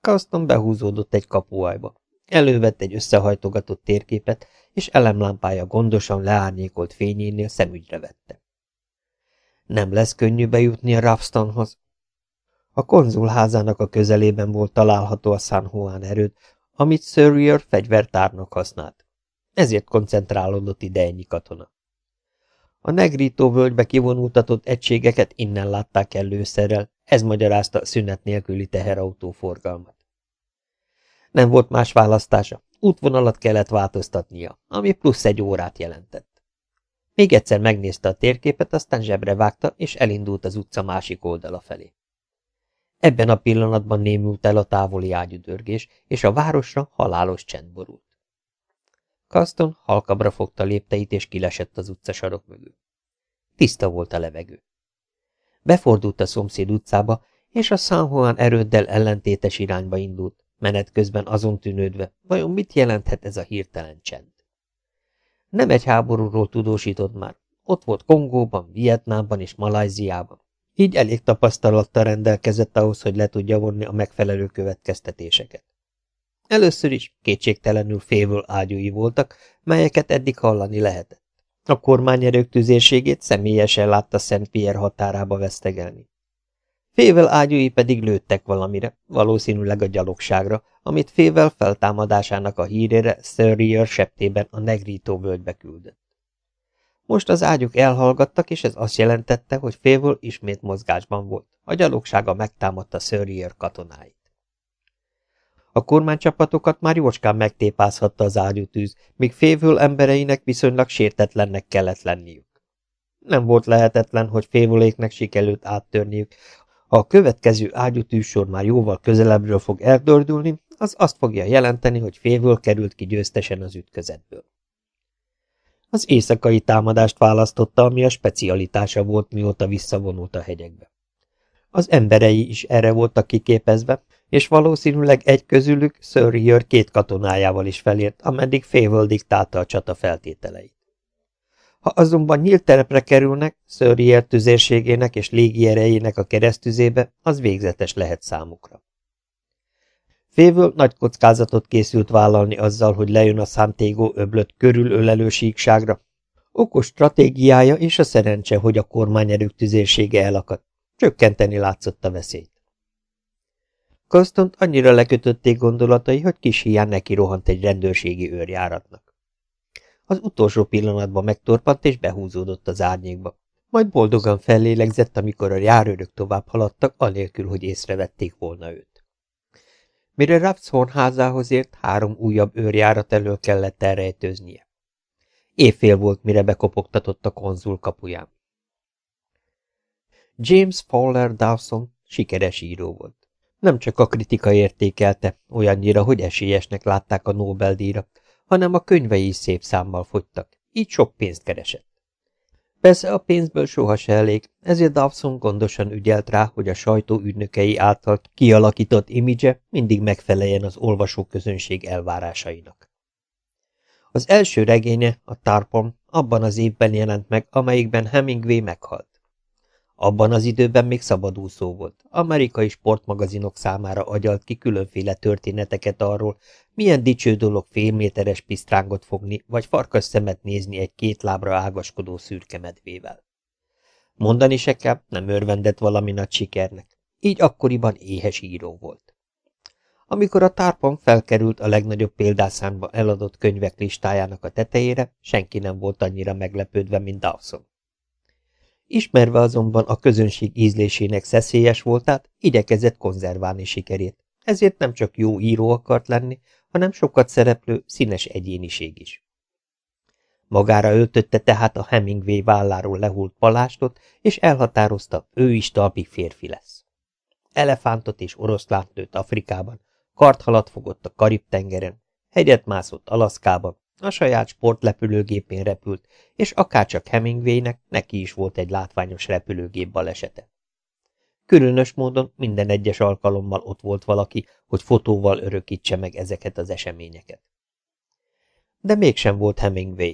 Kaston behúzódott egy kapuajba. Elővett egy összehajtogatott térképet, és elemlámpája gondosan leárnyékolt fényénél szemügyre vette. Nem lesz könnyű bejutni a Rafstonhoz. A konzulházának a közelében volt található a San Juan erőd, amit Surrier fegyvertárnak használt. Ezért koncentrálódott ide ennyi katona. A negrító völgybe kivonultatott egységeket innen látták előszerrel, ez magyarázta szünet nélküli teherautó forgalmat. Nem volt más választása, útvonalat kellett változtatnia, ami plusz egy órát jelentett. Még egyszer megnézte a térképet, aztán zsebre vágta, és elindult az utca másik oldala felé. Ebben a pillanatban némült el a távoli ágyudörgés, és a városra halálos csend borult. Kaston halkabra fogta lépteit, és kilesett az utca sarok mögül. Tiszta volt a levegő. Befordult a szomszéd utcába, és a San Juan erőddel ellentétes irányba indult, menet közben azon tűnődve, vajon mit jelenthet ez a hirtelen csend. Nem egy háborúról tudósított már, ott volt Kongóban, Vietnámban és Malajziában. Így elég tapasztalattal rendelkezett ahhoz, hogy le tudja vonni a megfelelő következtetéseket. Először is kétségtelenül févől ágyúi voltak, melyeket eddig hallani lehetett. A kormányerők tüzérségét személyesen látta Szent Pierre határába vesztegelni. Fével ágyúi pedig lőttek valamire, valószínűleg a gyalogságra, amit Fével feltámadásának a hírére Sir septében a Negrito völgybe küldött. Most az ágyuk elhallgattak, és ez azt jelentette, hogy Fével ismét mozgásban volt. A gyalogsága megtámadta Sir katonáit. A kormánycsapatokat már jócskán megtépázhatta az ágyútűz, míg Févül embereinek viszonylag sértetlennek kellett lenniük. Nem volt lehetetlen, hogy févuléknek sikerült áttörniük. Ha a következő ágyútűsor már jóval közelebbről fog eldördülni, az azt fogja jelenteni, hogy févül került ki győztesen az ütközetből. Az éjszakai támadást választotta, ami a specialitása volt, mióta visszavonult a hegyekbe. Az emberei is erre voltak kiképezve, és valószínűleg egy közülük Sir két katonájával is felért, ameddig Févöl diktálta a csata feltételeit. Ha azonban nyílt terepre kerülnek, Sir tüzérségének és légierejének a keresztüzébe, az végzetes lehet számukra. Févöl nagy kockázatot készült vállalni azzal, hogy lejön a Santiago öblött körülölelő síkságra. Okos stratégiája és a szerencse, hogy a kormányerők tüzérsége elakadt. Csökkenteni látszott a veszélyt. Kostont annyira lekötötték gondolatai, hogy kis hián neki rohant egy rendőrségi őrjáratnak. Az utolsó pillanatban megtorpant és behúzódott az árnyékba. Majd boldogan fellélegzett, amikor a járőrök tovább haladtak, anélkül, hogy észrevették volna őt. Mire Rapshorn házához ért, három újabb őrjárat elől kellett elrejtőznie. Évfél volt, mire bekopogtatott a konzul kapuján. James Fowler Dawson sikeres író volt. Nem csak a kritika értékelte, olyannyira, hogy esélyesnek látták a Nobel-díjra, hanem a könyvei is szép számmal fogytak, így sok pénzt keresett. Persze a pénzből soha se elég, ezért Dawson gondosan ügyelt rá, hogy a sajtó ügynökei által kialakított imidzse mindig megfeleljen az olvasóközönség elvárásainak. Az első regénye, a Tarpon, abban az évben jelent meg, amelyikben Hemingway meghalt. Abban az időben még szabadúszó volt. Amerikai sportmagazinok számára agyalt ki különféle történeteket arról, milyen dicső dolog félméteres pisztrángot fogni, vagy farkas szemet nézni egy két lábra ágaskodó szürke medvével. Mondani se kell, nem örvendett valami nagy sikernek. Így akkoriban éhes író volt. Amikor a tárpon felkerült a legnagyobb példányszámba eladott könyvek listájának a tetejére, senki nem volt annyira meglepődve, mint Dawson. Ismerve azonban a közönség ízlésének szeszélyes voltát, igyekezett konzerválni sikerét. Ezért nem csak jó író akart lenni, hanem sokat szereplő, színes egyéniség is. Magára öltötte tehát a Hemingway válláról lehult palástot, és elhatározta, ő is talpig férfi lesz. Elefántot és oroszlánt nőtt Afrikában, karthalat fogott a Karib-tengeren, hegyet mászott Alaszkában, a saját sportlepülőgépén repült, és akárcsak Hemingwaynek neki is volt egy látványos repülőgép balesete. Különös módon minden egyes alkalommal ott volt valaki, hogy fotóval örökítse meg ezeket az eseményeket. De mégsem volt Hemingway.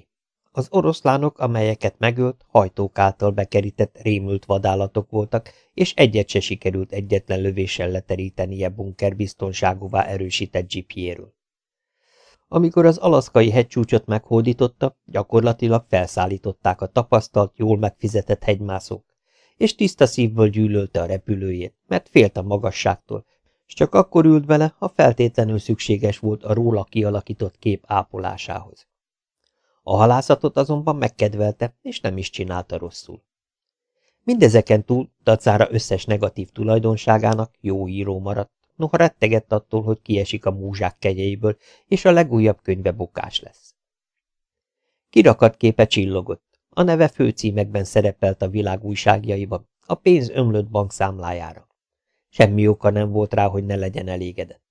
Az oroszlánok, amelyeket megölt, hajtók által bekerített, rémült vadállatok voltak, és egyet se sikerült egyetlen lövéssel leterítenie bunker biztonságúvá erősített dzsipjéről. Amikor az alaszkai hegycsúcsot meghódította, gyakorlatilag felszállították a tapasztalt, jól megfizetett hegymászók, és tiszta szívből gyűlölte a repülőjét, mert félt a magasságtól, és csak akkor ült bele, ha feltétlenül szükséges volt a róla kialakított kép ápolásához. A halászatot azonban megkedvelte, és nem is csinálta rosszul. Mindezeken túl, dacára összes negatív tulajdonságának jó író maradt, noha rettegett attól, hogy kiesik a múzsák kegyeiből, és a legújabb könyve bukás lesz. Kirakat képe csillogott. A neve főcímekben szerepelt a világ újságjaiban, a pénz ömlött bankszámlájára. Semmi oka nem volt rá, hogy ne legyen elégedett.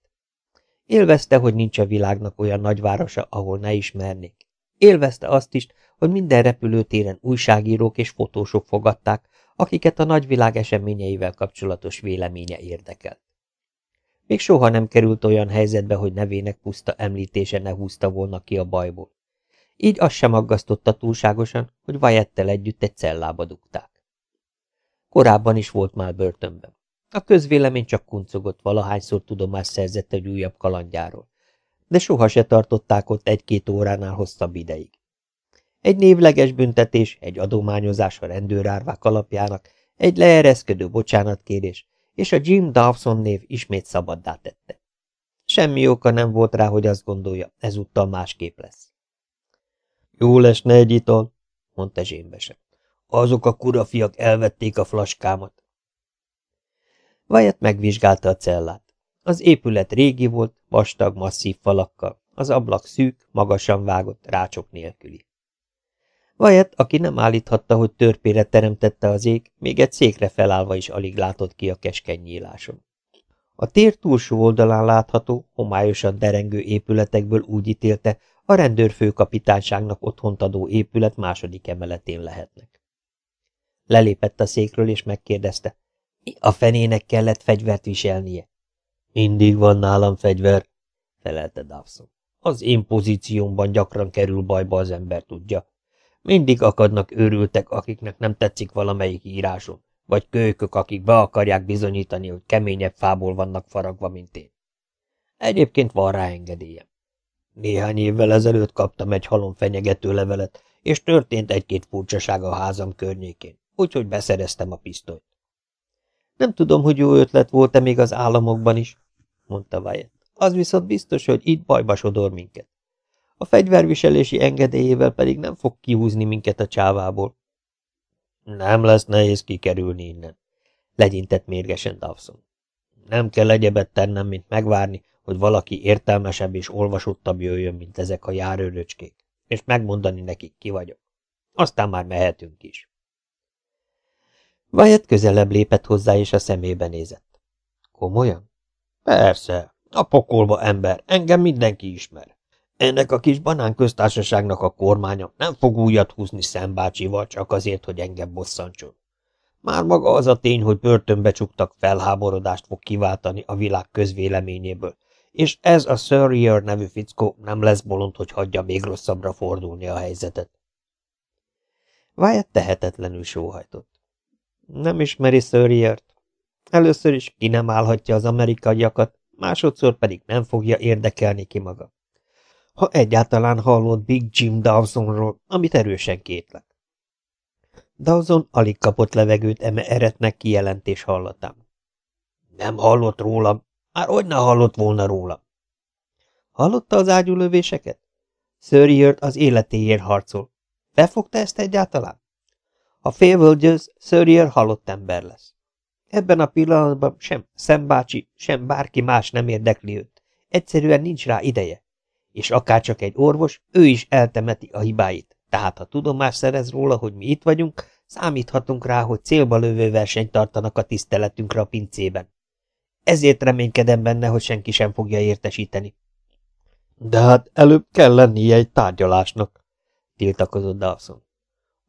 Élvezte, hogy nincs a világnak olyan nagyvárosa, ahol ne ismernék. Élvezte azt is, hogy minden repülőtéren újságírók és fotósok fogadták, akiket a nagyvilág eseményeivel kapcsolatos véleménye érdekelt. Még soha nem került olyan helyzetbe, hogy nevének puszta említése ne húzta volna ki a bajból. Így az sem aggasztotta túlságosan, hogy Vajettel együtt egy cellába dugták. Korábban is volt már börtönben. A közvélemény csak kuncogott, valahányszor tudomást szerzett egy újabb kalandjáról. De soha se tartották ott egy-két óránál hosszabb ideig. Egy névleges büntetés, egy adományozás a rendőrárvák alapjának, egy leereszkedő bocsánatkérés, és a Jim Dawson név ismét szabaddá tette. Semmi oka nem volt rá, hogy azt gondolja, ezúttal másképp lesz. Jó lesne egy ital, mondta zsémbesen. Azok a kurafiak elvették a flaskámat. Wyatt megvizsgálta a cellát. Az épület régi volt, vastag, masszív falakkal, az ablak szűk, magasan vágott, rácsok nélküli. Wyatt, aki nem állíthatta, hogy törpére teremtette az ég, még egy székre felállva is alig látott ki a keskeny nyíláson. A tér túlsó oldalán látható, homályosan derengő épületekből úgy ítélte, a rendőrfőkapitányságnak otthont adó épület második emeletén lehetnek. Lelépett a székről és megkérdezte, mi a fenének kellett fegyvert viselnie? Mindig van nálam fegyver, felelte Dawson. Az én gyakran kerül bajba az ember, tudja. Mindig akadnak őrültek, akiknek nem tetszik valamelyik írásom, vagy kölykök, akik be akarják bizonyítani, hogy keményebb fából vannak faragva, mint én. Egyébként van rá engedélyem. Néhány évvel ezelőtt kaptam egy halom fenyegető levelet, és történt egy-két furcsaság a házam környékén, úgyhogy beszereztem a pisztolyt. Nem tudom, hogy jó ötlet volt-e még az államokban is, mondta Wyatt. Az viszont biztos, hogy itt bajba sodor minket. A fegyverviselési engedélyével pedig nem fog kihúzni minket a csávából. Nem lesz nehéz kikerülni innen, legyintett mérgesen Dawson. Nem kell egyebet tennem, mint megvárni, hogy valaki értelmesebb és olvasottabb jöjjön, mint ezek a járőröcskék, és megmondani nekik, ki vagyok. Aztán már mehetünk is. Wyatt közelebb lépett hozzá, és a szemébe nézett. Komolyan? Persze, a pokolba ember, engem mindenki ismer. Ennek a kis banánköztársaságnak a kormánya nem fog újat húzni szembácsival csak azért, hogy engem bosszantson. Már maga az a tény, hogy börtönbe csuktak, felháborodást fog kiváltani a világ közvéleményéből, és ez a Surrier nevű fickó nem lesz bolond, hogy hagyja még rosszabbra fordulni a helyzetet. Wyatt tehetetlenül sóhajtott. Nem ismeri Surriert. Először is ki nem állhatja az amerikaiakat, másodszor pedig nem fogja érdekelni ki maga. Ha egyáltalán hallott Big Jim Dawsonról, amit erősen kétlek. Dawson alig kapott levegőt eme eretnek kijelentés hallatám. Nem hallott rólam, már hogy ne hallott volna róla. Hallotta az ágyúlövéseket? Surrier az életéért harcol. Befogta ezt egyáltalán? Ha félvől győz, Surrier halott ember lesz. Ebben a pillanatban sem szembácsi, sem bárki más nem érdekli őt. Egyszerűen nincs rá ideje. És akárcsak egy orvos, ő is eltemeti a hibáit. Tehát ha tudomás szerez róla, hogy mi itt vagyunk, számíthatunk rá, hogy célba lövő versenyt tartanak a tiszteletünkre a pincében. Ezért reménykedem benne, hogy senki sem fogja értesíteni. De hát előbb kell lennie egy tárgyalásnak, tiltakozott Dawson.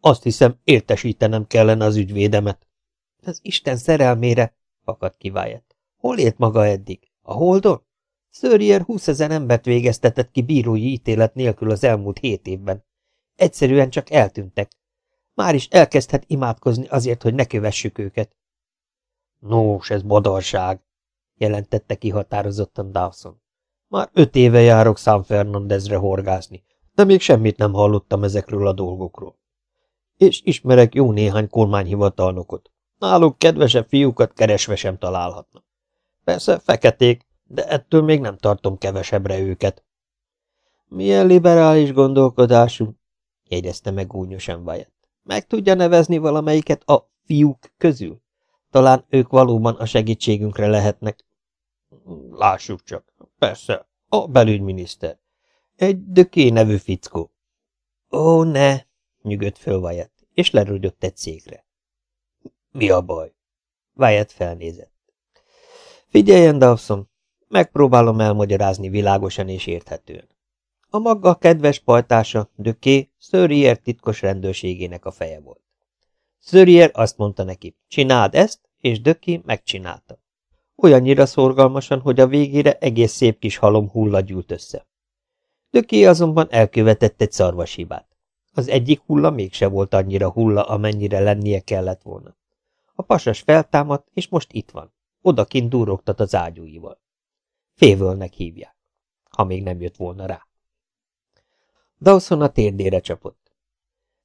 Azt hiszem, értesítenem kellene az ügyvédemet. Az Isten szerelmére, fakadt ki Wyatt. Hol élt maga eddig? A holdon? Szörrier húszezer embert végeztetett ki bírói ítélet nélkül az elmúlt hét évben. Egyszerűen csak eltűntek. Már is elkezdhet imádkozni azért, hogy ne kövessük őket. Nos, ez badarság, jelentette ki határozottan Dawson. Már öt éve járok San Fernandezre horgászni, de még semmit nem hallottam ezekről a dolgokról. És ismerek jó néhány kormányhivatalnokot. Náluk kedvesebb fiúkat keresve sem találhatna. Persze feketék, de ettől még nem tartom kevesebbre őket. Milyen liberális gondolkodású, jegyezte meg gúnyosan Wyatt. Meg tudja nevezni valamelyiket a fiúk közül? Talán ők valóban a segítségünkre lehetnek. Lássuk csak. Persze, a belügyminiszter. Egy döké nevű fickó. Ó, ne, nyugodt föl Wyatt, és lerődött egy székre. Mi a baj? Wyatt felnézett. Figyeljen, Dawson, megpróbálom elmagyarázni világosan és érthetően. A maga kedves pajtása, Döké, Szörrier titkos rendőrségének a feje volt. Szörrier azt mondta neki, csináld ezt, és Döki megcsinálta. olyannyira szorgalmasan, hogy a végére egész szép kis halom hulla gyűlt össze. Döki azonban elkövetett egy szarvasibát. Az egyik hulla mégse volt annyira hulla, amennyire lennie kellett volna. A pasas feltámadt, és most itt van. Odakint durogtat az ágyúival. Févölnek hívják, ha még nem jött volna rá. Dawson a térdére csapott.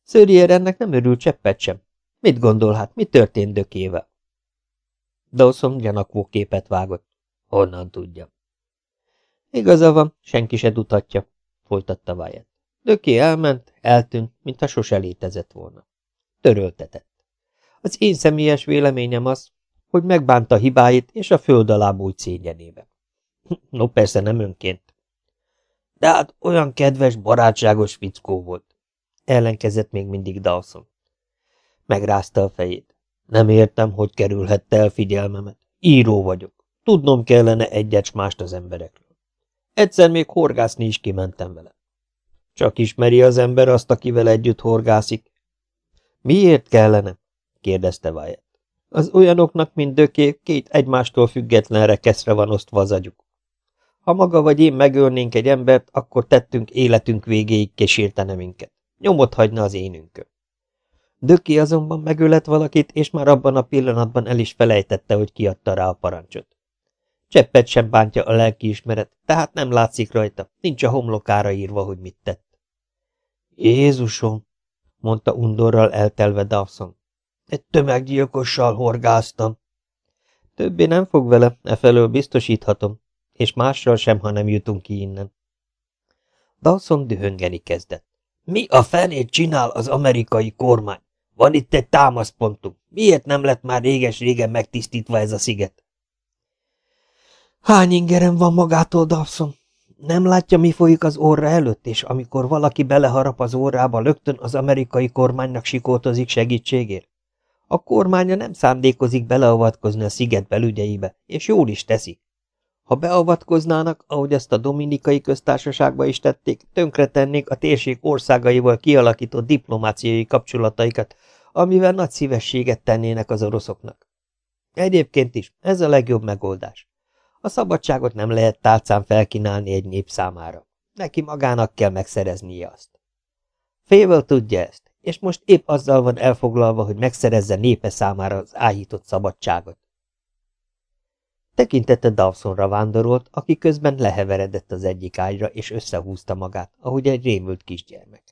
Szörrier ennek nem örül cseppet sem. Mit gondol hát, mi történt dökével? Dawson gyanakvó képet vágott. Honnan tudja? Igaza van, senki se tudhatja, folytatta Wyatt. Döké elment, eltűnt, mintha sose létezett volna. Töröltetett. Az én személyes véleményem az, hogy megbánta hibáit, és a föld alá bújt szégyenébe. No persze nem önként. De hát olyan kedves, barátságos fickó volt. Ellenkezett még mindig Dawson. Megrázta a fejét. Nem értem, hogy kerülhette el figyelmemet. Író vagyok. Tudnom kellene egyet mást az emberekről. Egyszer még horgászni is kimentem vele. Csak ismeri az ember azt, akivel együtt horgászik. Miért kellene? kérdezte Wyatt. Az olyanoknak, mint döké, két egymástól független rekeszre van osztva az agyuk. Ha maga vagy én megölnénk egy embert, akkor tettünk életünk végéig kísértene minket. Nyomot hagyna az énünkön. Döki azonban megölet valakit, és már abban a pillanatban el is felejtette, hogy kiadta rá a parancsot. Cseppet sem bántja a lelkiismeret, tehát nem látszik rajta, nincs a homlokára írva, hogy mit tett. Jézusom, mondta undorral eltelve Dawson. Egy tömeggyilkossal horgáztam. Többé nem fog vele, e felől biztosíthatom, és mással sem, ha nem jutunk ki innen. Dawson dühöngeni kezdett. Mi a fenét csinál az amerikai kormány? Van itt egy támaszpontunk. Miért nem lett már réges-régen megtisztítva ez a sziget? Hány ingerem van magától, Dawson? Nem látja, mi folyik az orra előtt, és amikor valaki beleharap az órába, lögtön az amerikai kormánynak sikoltozik segítségért? A kormánya nem szándékozik beleavatkozni a sziget belügyeibe, és jól is teszi. Ha beavatkoznának, ahogy ezt a dominikai köztársaságba is tették, tönkretennék a térség országaival kialakított diplomáciai kapcsolataikat, amivel nagy szívességet tennének az oroszoknak. Egyébként is, ez a legjobb megoldás. A szabadságot nem lehet tálcán felkínálni egy nép számára. Neki magának kell megszereznie azt. Fével tudja ezt, és most épp azzal van elfoglalva, hogy megszerezze népe számára az áhított szabadságot. Tekintete Dawsonra vándorolt, aki közben leheveredett az egyik ágyra, és összehúzta magát, ahogy egy rémült kisgyermek.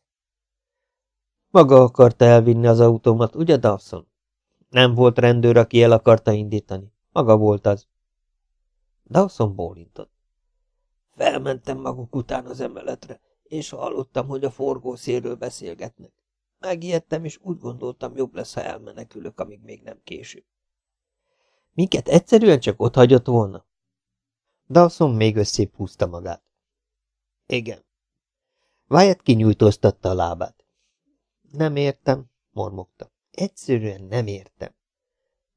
Maga akarta elvinni az autómat, ugye, Dawson? Nem volt rendőr, aki el akarta indítani. Maga volt az. Dawson bólintott. Felmentem maguk után az emeletre, és hallottam, hogy a forgószélről beszélgetnek. Megijedtem, és úgy gondoltam, jobb lesz, ha elmenekülök, amíg még nem késő. Minket egyszerűen csak ott hagyott volna? Dawson még összép húzta magát. Igen. Wyatt kinyújtóztatta a lábát. Nem értem, mormogta. Egyszerűen nem értem.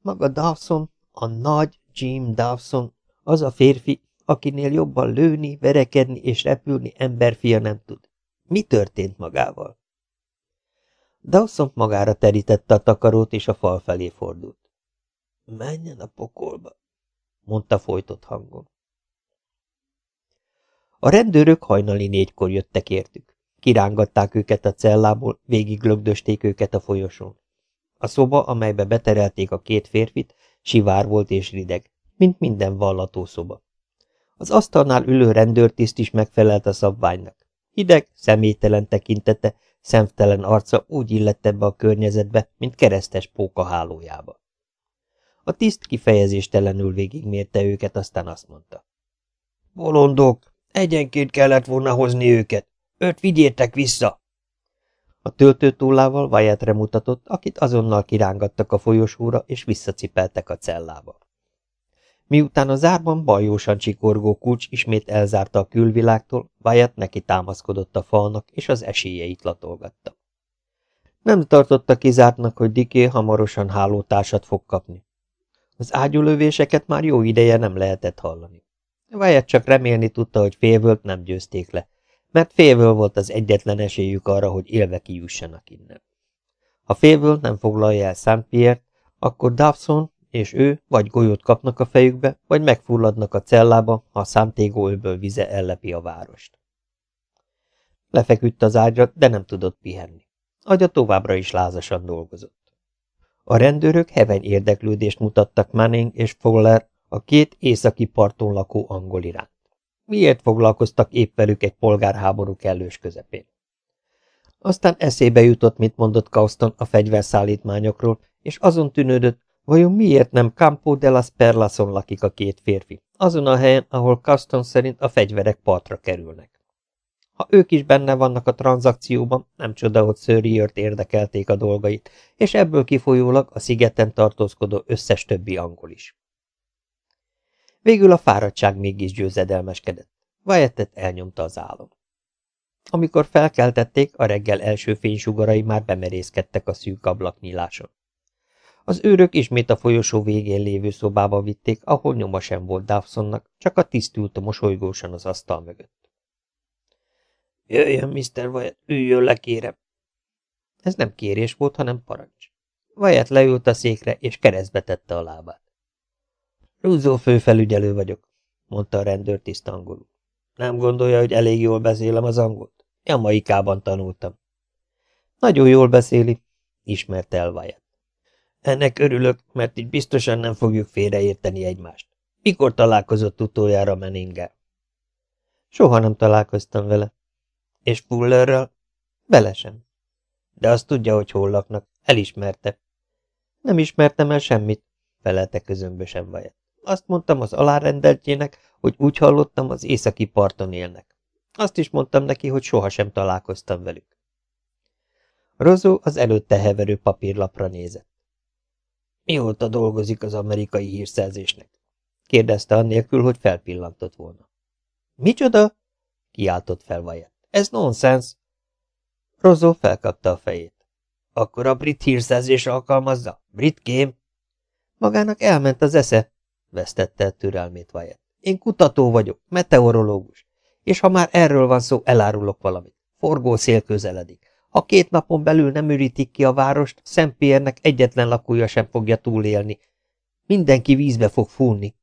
Maga Dawson, a nagy Jim Dawson, az a férfi, akinél jobban lőni, verekedni és repülni emberfia nem tud. Mi történt magával? Dawson magára terítette a takarót, és a fal felé fordult. Menjen a pokolba, mondta folytott hangon. A rendőrök hajnali négykor jöttek értük. Kirángatták őket a cellából, lögdösték őket a folyosón. A szoba, amelybe beterelték a két férfit, sivár volt és rideg, mint minden vallató szoba. Az asztalnál ülő rendőrtiszt is megfelelt a szabványnak. Hideg, személytelen tekintete, szemtelen arca úgy illett ebbe a környezetbe, mint keresztes póka. A tiszt kifejezéstelenül végigmérte őket, aztán azt mondta. Bolondok, egyenként kellett volna hozni őket. Öt vigyértek vissza! A töltőtúlával Vajetre mutatott, akit azonnal kirángattak a folyosóra, és visszacipeltek a cellába. Miután a zárban bajósan csikorgó kulcs ismét elzárta a külvilágtól, Wyatt neki támaszkodott a falnak, és az esélyeit latolgatta. Nem tartotta kizártnak, hogy Diké hamarosan hálótársat fog kapni. Az ágyulövéseket már jó ideje nem lehetett hallani. Wyatt csak remélni tudta, hogy félvölt nem győzték le, mert félvöl volt az egyetlen esélyük arra, hogy élve kijussanak innen. Ha félvöl nem foglalja el Szent Pierre, akkor Dawson és ő vagy golyót kapnak a fejükbe, vagy megfulladnak a cellába, ha a számtégóölből vize ellepi a várost. Lefeküdt az ágyra, de nem tudott pihenni. Agya továbbra is lázasan dolgozott. A rendőrök heveny érdeklődést mutattak Manning és Fowler a két északi parton lakó angol iránt. Miért foglalkoztak épp velük egy polgárháború kellős közepén? Aztán eszébe jutott, mit mondott Kauston a fegyverszállítmányokról, és azon tűnődött, vajon miért nem Campo de las Perlason lakik a két férfi, azon a helyen, ahol Kauston szerint a fegyverek partra kerülnek. Ha ők is benne vannak a tranzakcióban, nem csoda, hogy Sörriört érdekelték a dolgait, és ebből kifolyólag a szigeten tartózkodó összes többi angol is. Végül a fáradtság mégis győzedelmeskedett. Vajettet elnyomta az álom. Amikor felkeltették, a reggel első fénysugarai már bemerészkedtek a szűk ablaknyíláson. Az őrök ismét a folyosó végén lévő szobába vitték, ahol nyoma sem volt Dawsonnak, csak a tisztült mosolygósan az asztal mögött. Jöjjön, Mr. Wyatt, üljön le, kérem. Ez nem kérés volt, hanem parancs. Wyatt leült a székre, és keresztbe tette a lábát. Rúzó főfelügyelő vagyok, mondta a rendőr tiszta angolul. Nem gondolja, hogy elég jól beszélem az angolt? Jamaikában tanultam. Nagyon jól beszéli, ismerte el Wyatt. Ennek örülök, mert így biztosan nem fogjuk félreérteni egymást. Mikor találkozott utoljára Meninger? Soha nem találkoztam vele. És Fullerrel? Vele sem. De azt tudja, hogy hol laknak. Elismerte. Nem ismertem el semmit, felelte közömbösen Wyatt. Azt mondtam az alárendeltjének, hogy úgy hallottam, az északi parton élnek. Azt is mondtam neki, hogy sohasem találkoztam velük. Rozó az előtte heverő papírlapra nézett. Mióta dolgozik az amerikai hírszerzésnek? kérdezte annélkül, hogy felpillantott volna. Micsoda? kiáltott fel Wyatt. Ez nonsens. Rozó felkapta a fejét. Akkor a brit hírszerzés alkalmazza? Brit kém? Magának elment az esze, vesztette el türelmét Wyatt. Én kutató vagyok, meteorológus, és ha már erről van szó, elárulok valamit. Forgó szél közeledik. Ha két napon belül nem ürítik ki a várost, Szentpiernek egyetlen lakója sem fogja túlélni. Mindenki vízbe fog fúlni.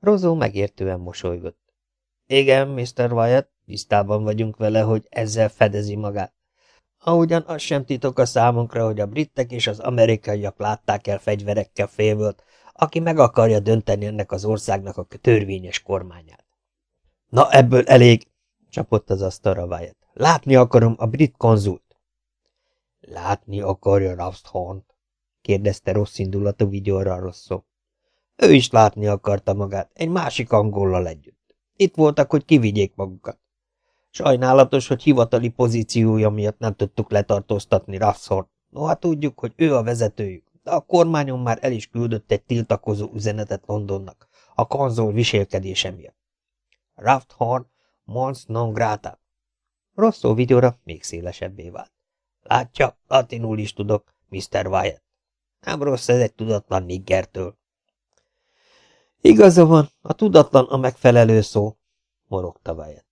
Rozó megértően mosolygott. Igen, Mr. Wyatt, tisztában vagyunk vele, hogy ezzel fedezi magát. Ahogyan az sem titok a számunkra, hogy a britek és az amerikaiak látták el fegyverekkel félvölt, aki meg akarja dönteni ennek az országnak a törvényes kormányát. Na, ebből elég, csapott az asztalra Wyatt. Látni akarom a brit konzult. Látni akarja Ravsthornt? kérdezte rossz indulatú vigyorra rosszó. Ő is látni akarta magát, egy másik angollal együtt. Itt voltak, hogy kivigyék magukat. Sajnálatos, hogy hivatali pozíciója miatt nem tudtuk letartóztatni Ravsthornt. Noha tudjuk, hogy ő a vezetőjük de a kormányon már el is küldött egy tiltakozó üzenetet Londonnak, a konzol viselkedése miatt. Rafthorn, mons non grata. Rosszó videóra még szélesebbé vált. Látja, latinul is tudok, Mr. Wyatt. Nem rossz ez egy tudatlan niggertől. Igaza van, a tudatlan a megfelelő szó, morogta Wyatt.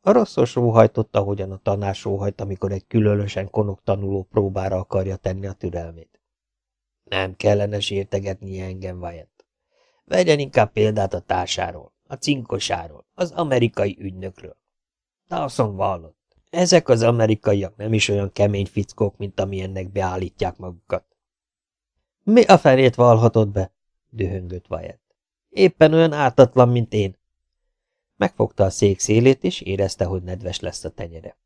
A rosszos róhajtott, ahogyan a tanás róhajt, amikor egy különösen konok tanuló próbára akarja tenni a türelmét. Nem kellene sértegetni engem, Wyatt. Vegyen inkább példát a társáról, a cinkosáról, az amerikai ügynökről. Dawson vallott. Ezek az amerikaiak nem is olyan kemény fickók, mint amilyennek beállítják magukat. Mi a felét valhatod be? dühöngött Wyatt. Éppen olyan ártatlan, mint én. Megfogta a szék szélét, és érezte, hogy nedves lesz a tenyere.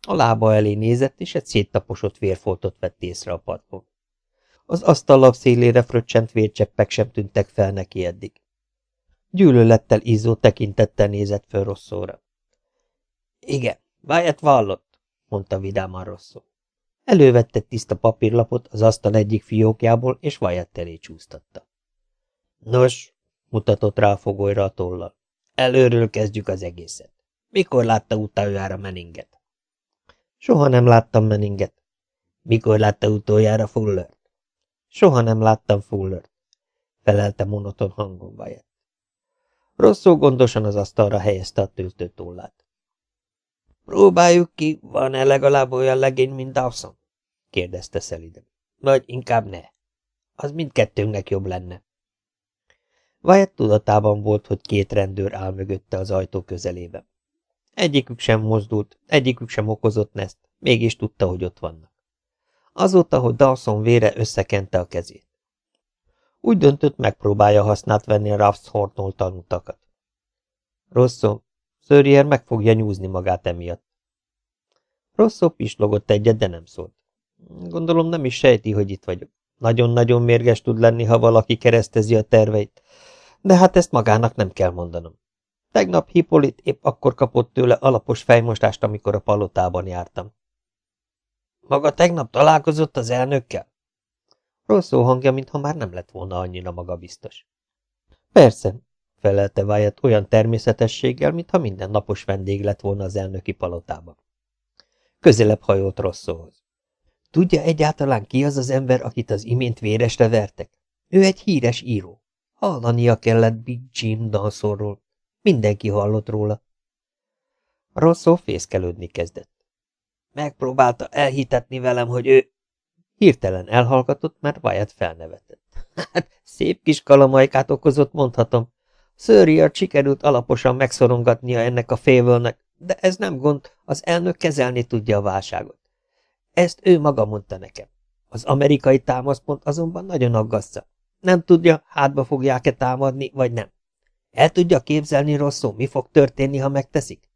A lába elé nézett, és egy széttaposott vérfoltot vett észre a padból. Az asztallap szélére fröccsent vércseppek sem tűntek fel neki eddig. Gyűlölettel izzó tekintettel nézett föl rosszóra. Igen, Wyatt vallott, mondta vidáman rosszó. Elővette tiszta papírlapot az asztal egyik fiókjából, és Wyatt elé csúsztatta. Nos, mutatott rá a fogolyra a tollal. Előről kezdjük az egészet. Mikor látta utoljára Meninget? Soha nem láttam Meninget. Mikor látta utoljára Fuller? Soha nem láttam Fullert, felelte monoton hangon Wyatt. Rosszó gondosan az asztalra helyezte a töltő tollát. Próbáljuk ki, van-e legalább olyan legény, mint Dawson? kérdezte szeliden. Vagy inkább ne. Az mindkettőnknek jobb lenne. Wyatt tudatában volt, hogy két rendőr áll mögötte az ajtó közelében. Egyikük sem mozdult, egyikük sem okozott neszt, mégis tudta, hogy ott vannak. Azóta, hogy Dawson vére összekente a kezét. Úgy döntött, megpróbálja hasznát venni a Raffs Hortnól tanultakat. Rosszó, Szörrier meg fogja nyúzni magát emiatt. Rosszó pislogott egyet, de nem szólt. Gondolom nem is sejti, hogy itt vagyok. Nagyon-nagyon mérges tud lenni, ha valaki keresztezi a terveit, de hát ezt magának nem kell mondanom. Tegnap Hippolit épp akkor kapott tőle alapos fejmostást, amikor a palotában jártam. Maga tegnap találkozott az elnökkel? Rosszó hangja, mintha már nem lett volna annyira magabiztos. Persze, felelte Wyatt olyan természetességgel, mintha minden napos vendég lett volna az elnöki palotában. Közelebb hajolt Rosszóhoz. Tudja egyáltalán ki az az ember, akit az imént véresre vertek? Ő egy híres író. Hallania kellett Big Jim Dansorról. Mindenki hallott róla. Rosszó fészkelődni kezdett. Megpróbálta elhitetni velem, hogy ő... Hirtelen elhallgatott, mert Wyatt felnevetett. Hát, szép kis kalamajkát okozott, mondhatom. Szörrier sikerült alaposan megszorongatnia ennek a févölnek, de ez nem gond, az elnök kezelni tudja a válságot. Ezt ő maga mondta nekem. Az amerikai támaszpont azonban nagyon aggasztja. Nem tudja, hátba fogják-e támadni, vagy nem. El tudja képzelni rosszul, mi fog történni, ha megteszik?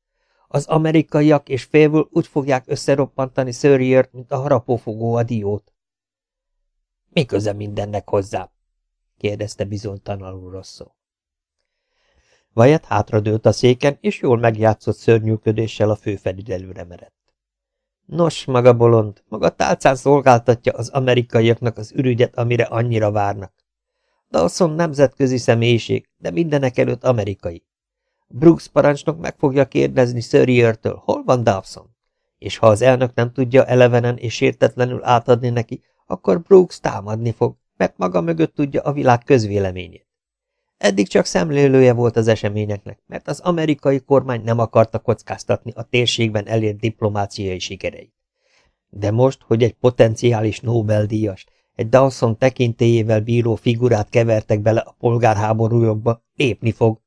Az amerikaiak és félből úgy fogják összeroppantani Szörriert, mint a harapófogó a diót. Mi köze mindennek hozzá? kérdezte bizonytalanul rosszul. Vajet hátradőlt a széken, és jól megjátszott szörnyűködéssel a főfelügyelőre merett. Nos, maga bolond, maga tálcán szolgáltatja az amerikaiaknak az ürügyet, amire annyira várnak. Dawson nemzetközi személyiség, de mindenek előtt amerikai. Brooks parancsnok meg fogja kérdezni Sörriertől, hol van Dawson? És ha az elnök nem tudja elevenen és sértetlenül átadni neki, akkor Brooks támadni fog, mert maga mögött tudja a világ közvéleményét. Eddig csak szemlélője volt az eseményeknek, mert az amerikai kormány nem akarta kockáztatni a térségben elért diplomáciai sikereit. De most, hogy egy potenciális Nobel-díjast, egy Dawson tekintélyével bíró figurát kevertek bele a polgárháborújokba, lépni fog.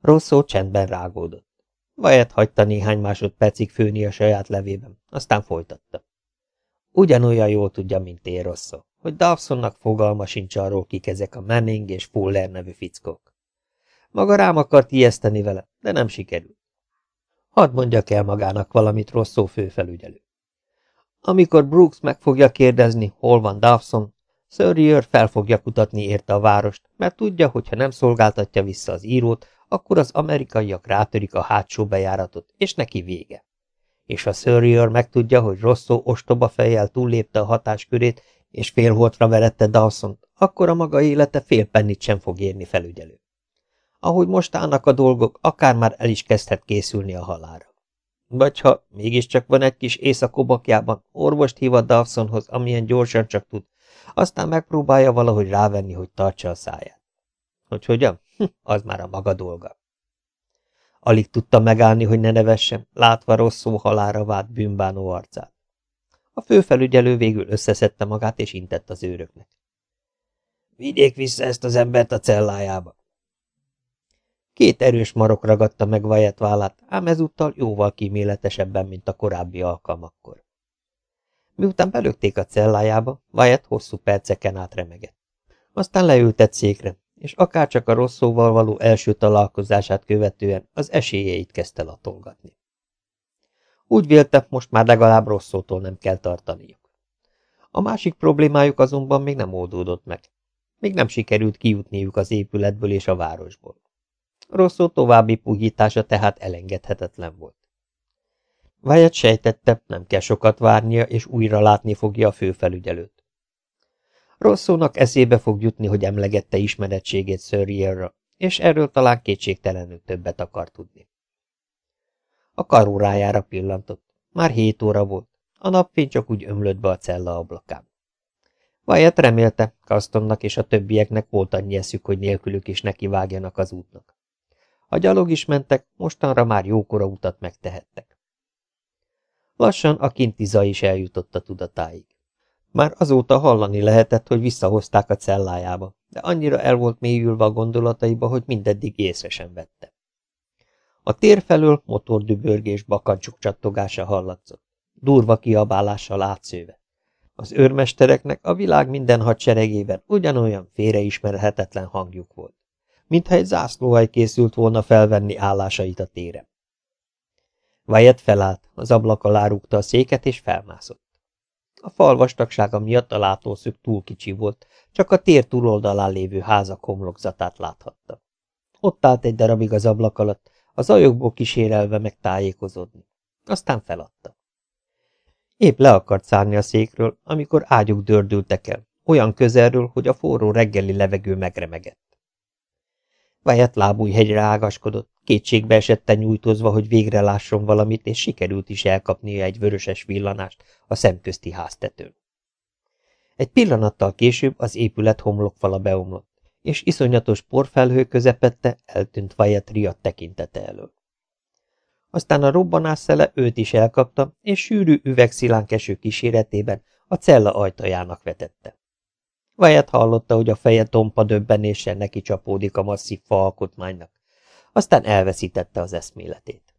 Rosszó csendben rágódott. Vajet hagyta néhány másodpercig főni a saját levében, aztán folytatta. Ugyanolyan jól tudja, mint én, Rosszó hogy Dawsonnak fogalma sincs arról, kik ezek a Manning és Fuller nevű fickók. Maga rám akart ijeszteni vele, de nem sikerült. Hadd mondjak el magának valamit rosszó főfelügyelő. Amikor Brooks meg fogja kérdezni, hol van Dawson, Sörrier fel fogja kutatni érte a várost, mert tudja, hogy ha nem szolgáltatja vissza az írót, akkor az amerikaiak rátörik a hátsó bejáratot, és neki vége. És ha Sörrier megtudja, hogy Rosszó ostoba fejjel túllépte a hatáskörét, és félholtra verette dawson akkor a maga élete fél pennit sem fog érni felügyelő. Ahogy most állnak a dolgok, akár már el is kezdhet készülni a halára. Vagy ha mégiscsak van egy kis éjszakobakjában, orvost hív a Dawsonhoz, amilyen gyorsan csak tud, aztán megpróbálja valahogy rávenni, hogy tartsa a száját. Hogy hogyan? Hm, az már a maga dolga. Alig tudta megállni, hogy ne nevessem, látva rossz szó halára vált bűnbánó arcát. A főfelügyelő végül összeszedte magát, és intett az őröknek. Vigyék vissza ezt az embert a cellájába. Két erős marok ragadta meg Vajet vállát, ám ezúttal jóval kíméletesebben, mint a korábbi alkalmakkor. Miután belökték a cellájába, Vajet hosszú perceken át remegett. Aztán leültett székre, és akárcsak a rossz szóval való első találkozását követően az esélyeit kezdte latolgatni. Úgy vélte, most már legalább rossz nem kell tartaniuk. A másik problémájuk azonban még nem oldódott meg. Még nem sikerült kijutniuk az épületből és a városból. Rosszó további puhítása tehát elengedhetetlen volt. Wyatt sejtette, nem kell sokat várnia, és újra látni fogja a főfelügyelőt. Rosszónak eszébe fog jutni, hogy emlegette ismerettségét Sörrierra, és erről talán kétségtelenül többet akar tudni. A karórájára pillantott. Már hét óra volt. A napfény csak úgy ömlött be a cella ablakán. Wyatt remélte, Kastonnak és a többieknek volt annyi eszük, hogy nélkülük is nekivágjanak az útnak. A gyalog is mentek, mostanra már jókora utat megtehettek. Lassan a kintiza is eljutott a tudatáig. Már azóta hallani lehetett, hogy visszahozták a cellájába, de annyira el volt mélyülve a gondolataiba, hogy mindeddig észre sem vette. A tér felől motordübörgés bakancsuk csattogása hallatszott, durva kiabálással átszőve. Az őrmestereknek a világ minden hadseregében ugyanolyan félreismerhetetlen hangjuk volt, mintha egy zászlóhaj készült volna felvenni állásait a téren. Wyatt felállt, az ablak alá rúgta a széket és felmászott. A fal vastagsága miatt a látószög túl kicsi volt, csak a tér túloldalán lévő házak homlokzatát láthatta. Ott állt egy darabig az ablak alatt, az ajokból kísérelve meg tájékozódni. Aztán feladta. Épp le akart szárni a székről, amikor ágyuk dördültek el, olyan közelről, hogy a forró reggeli levegő megremegett. Vajet lábújhegyre ágaskodott, kétségbe esetten nyújtózva, hogy végre lásson valamit, és sikerült is elkapnia egy vöröses villanást a szemközti háztetőn. Egy pillanattal később az épület homlokfala beomlott, és iszonyatos porfelhő közepette eltűnt Vajet riadt tekintete elől. Aztán a robbanás szele őt is elkapta, és sűrű üvegszilánkeső kíséretében a cella ajtajának vetette. Vajet hallotta, hogy a feje tompa döbbenéssel neki csapódik a masszív fa aztán elveszítette az eszméletét.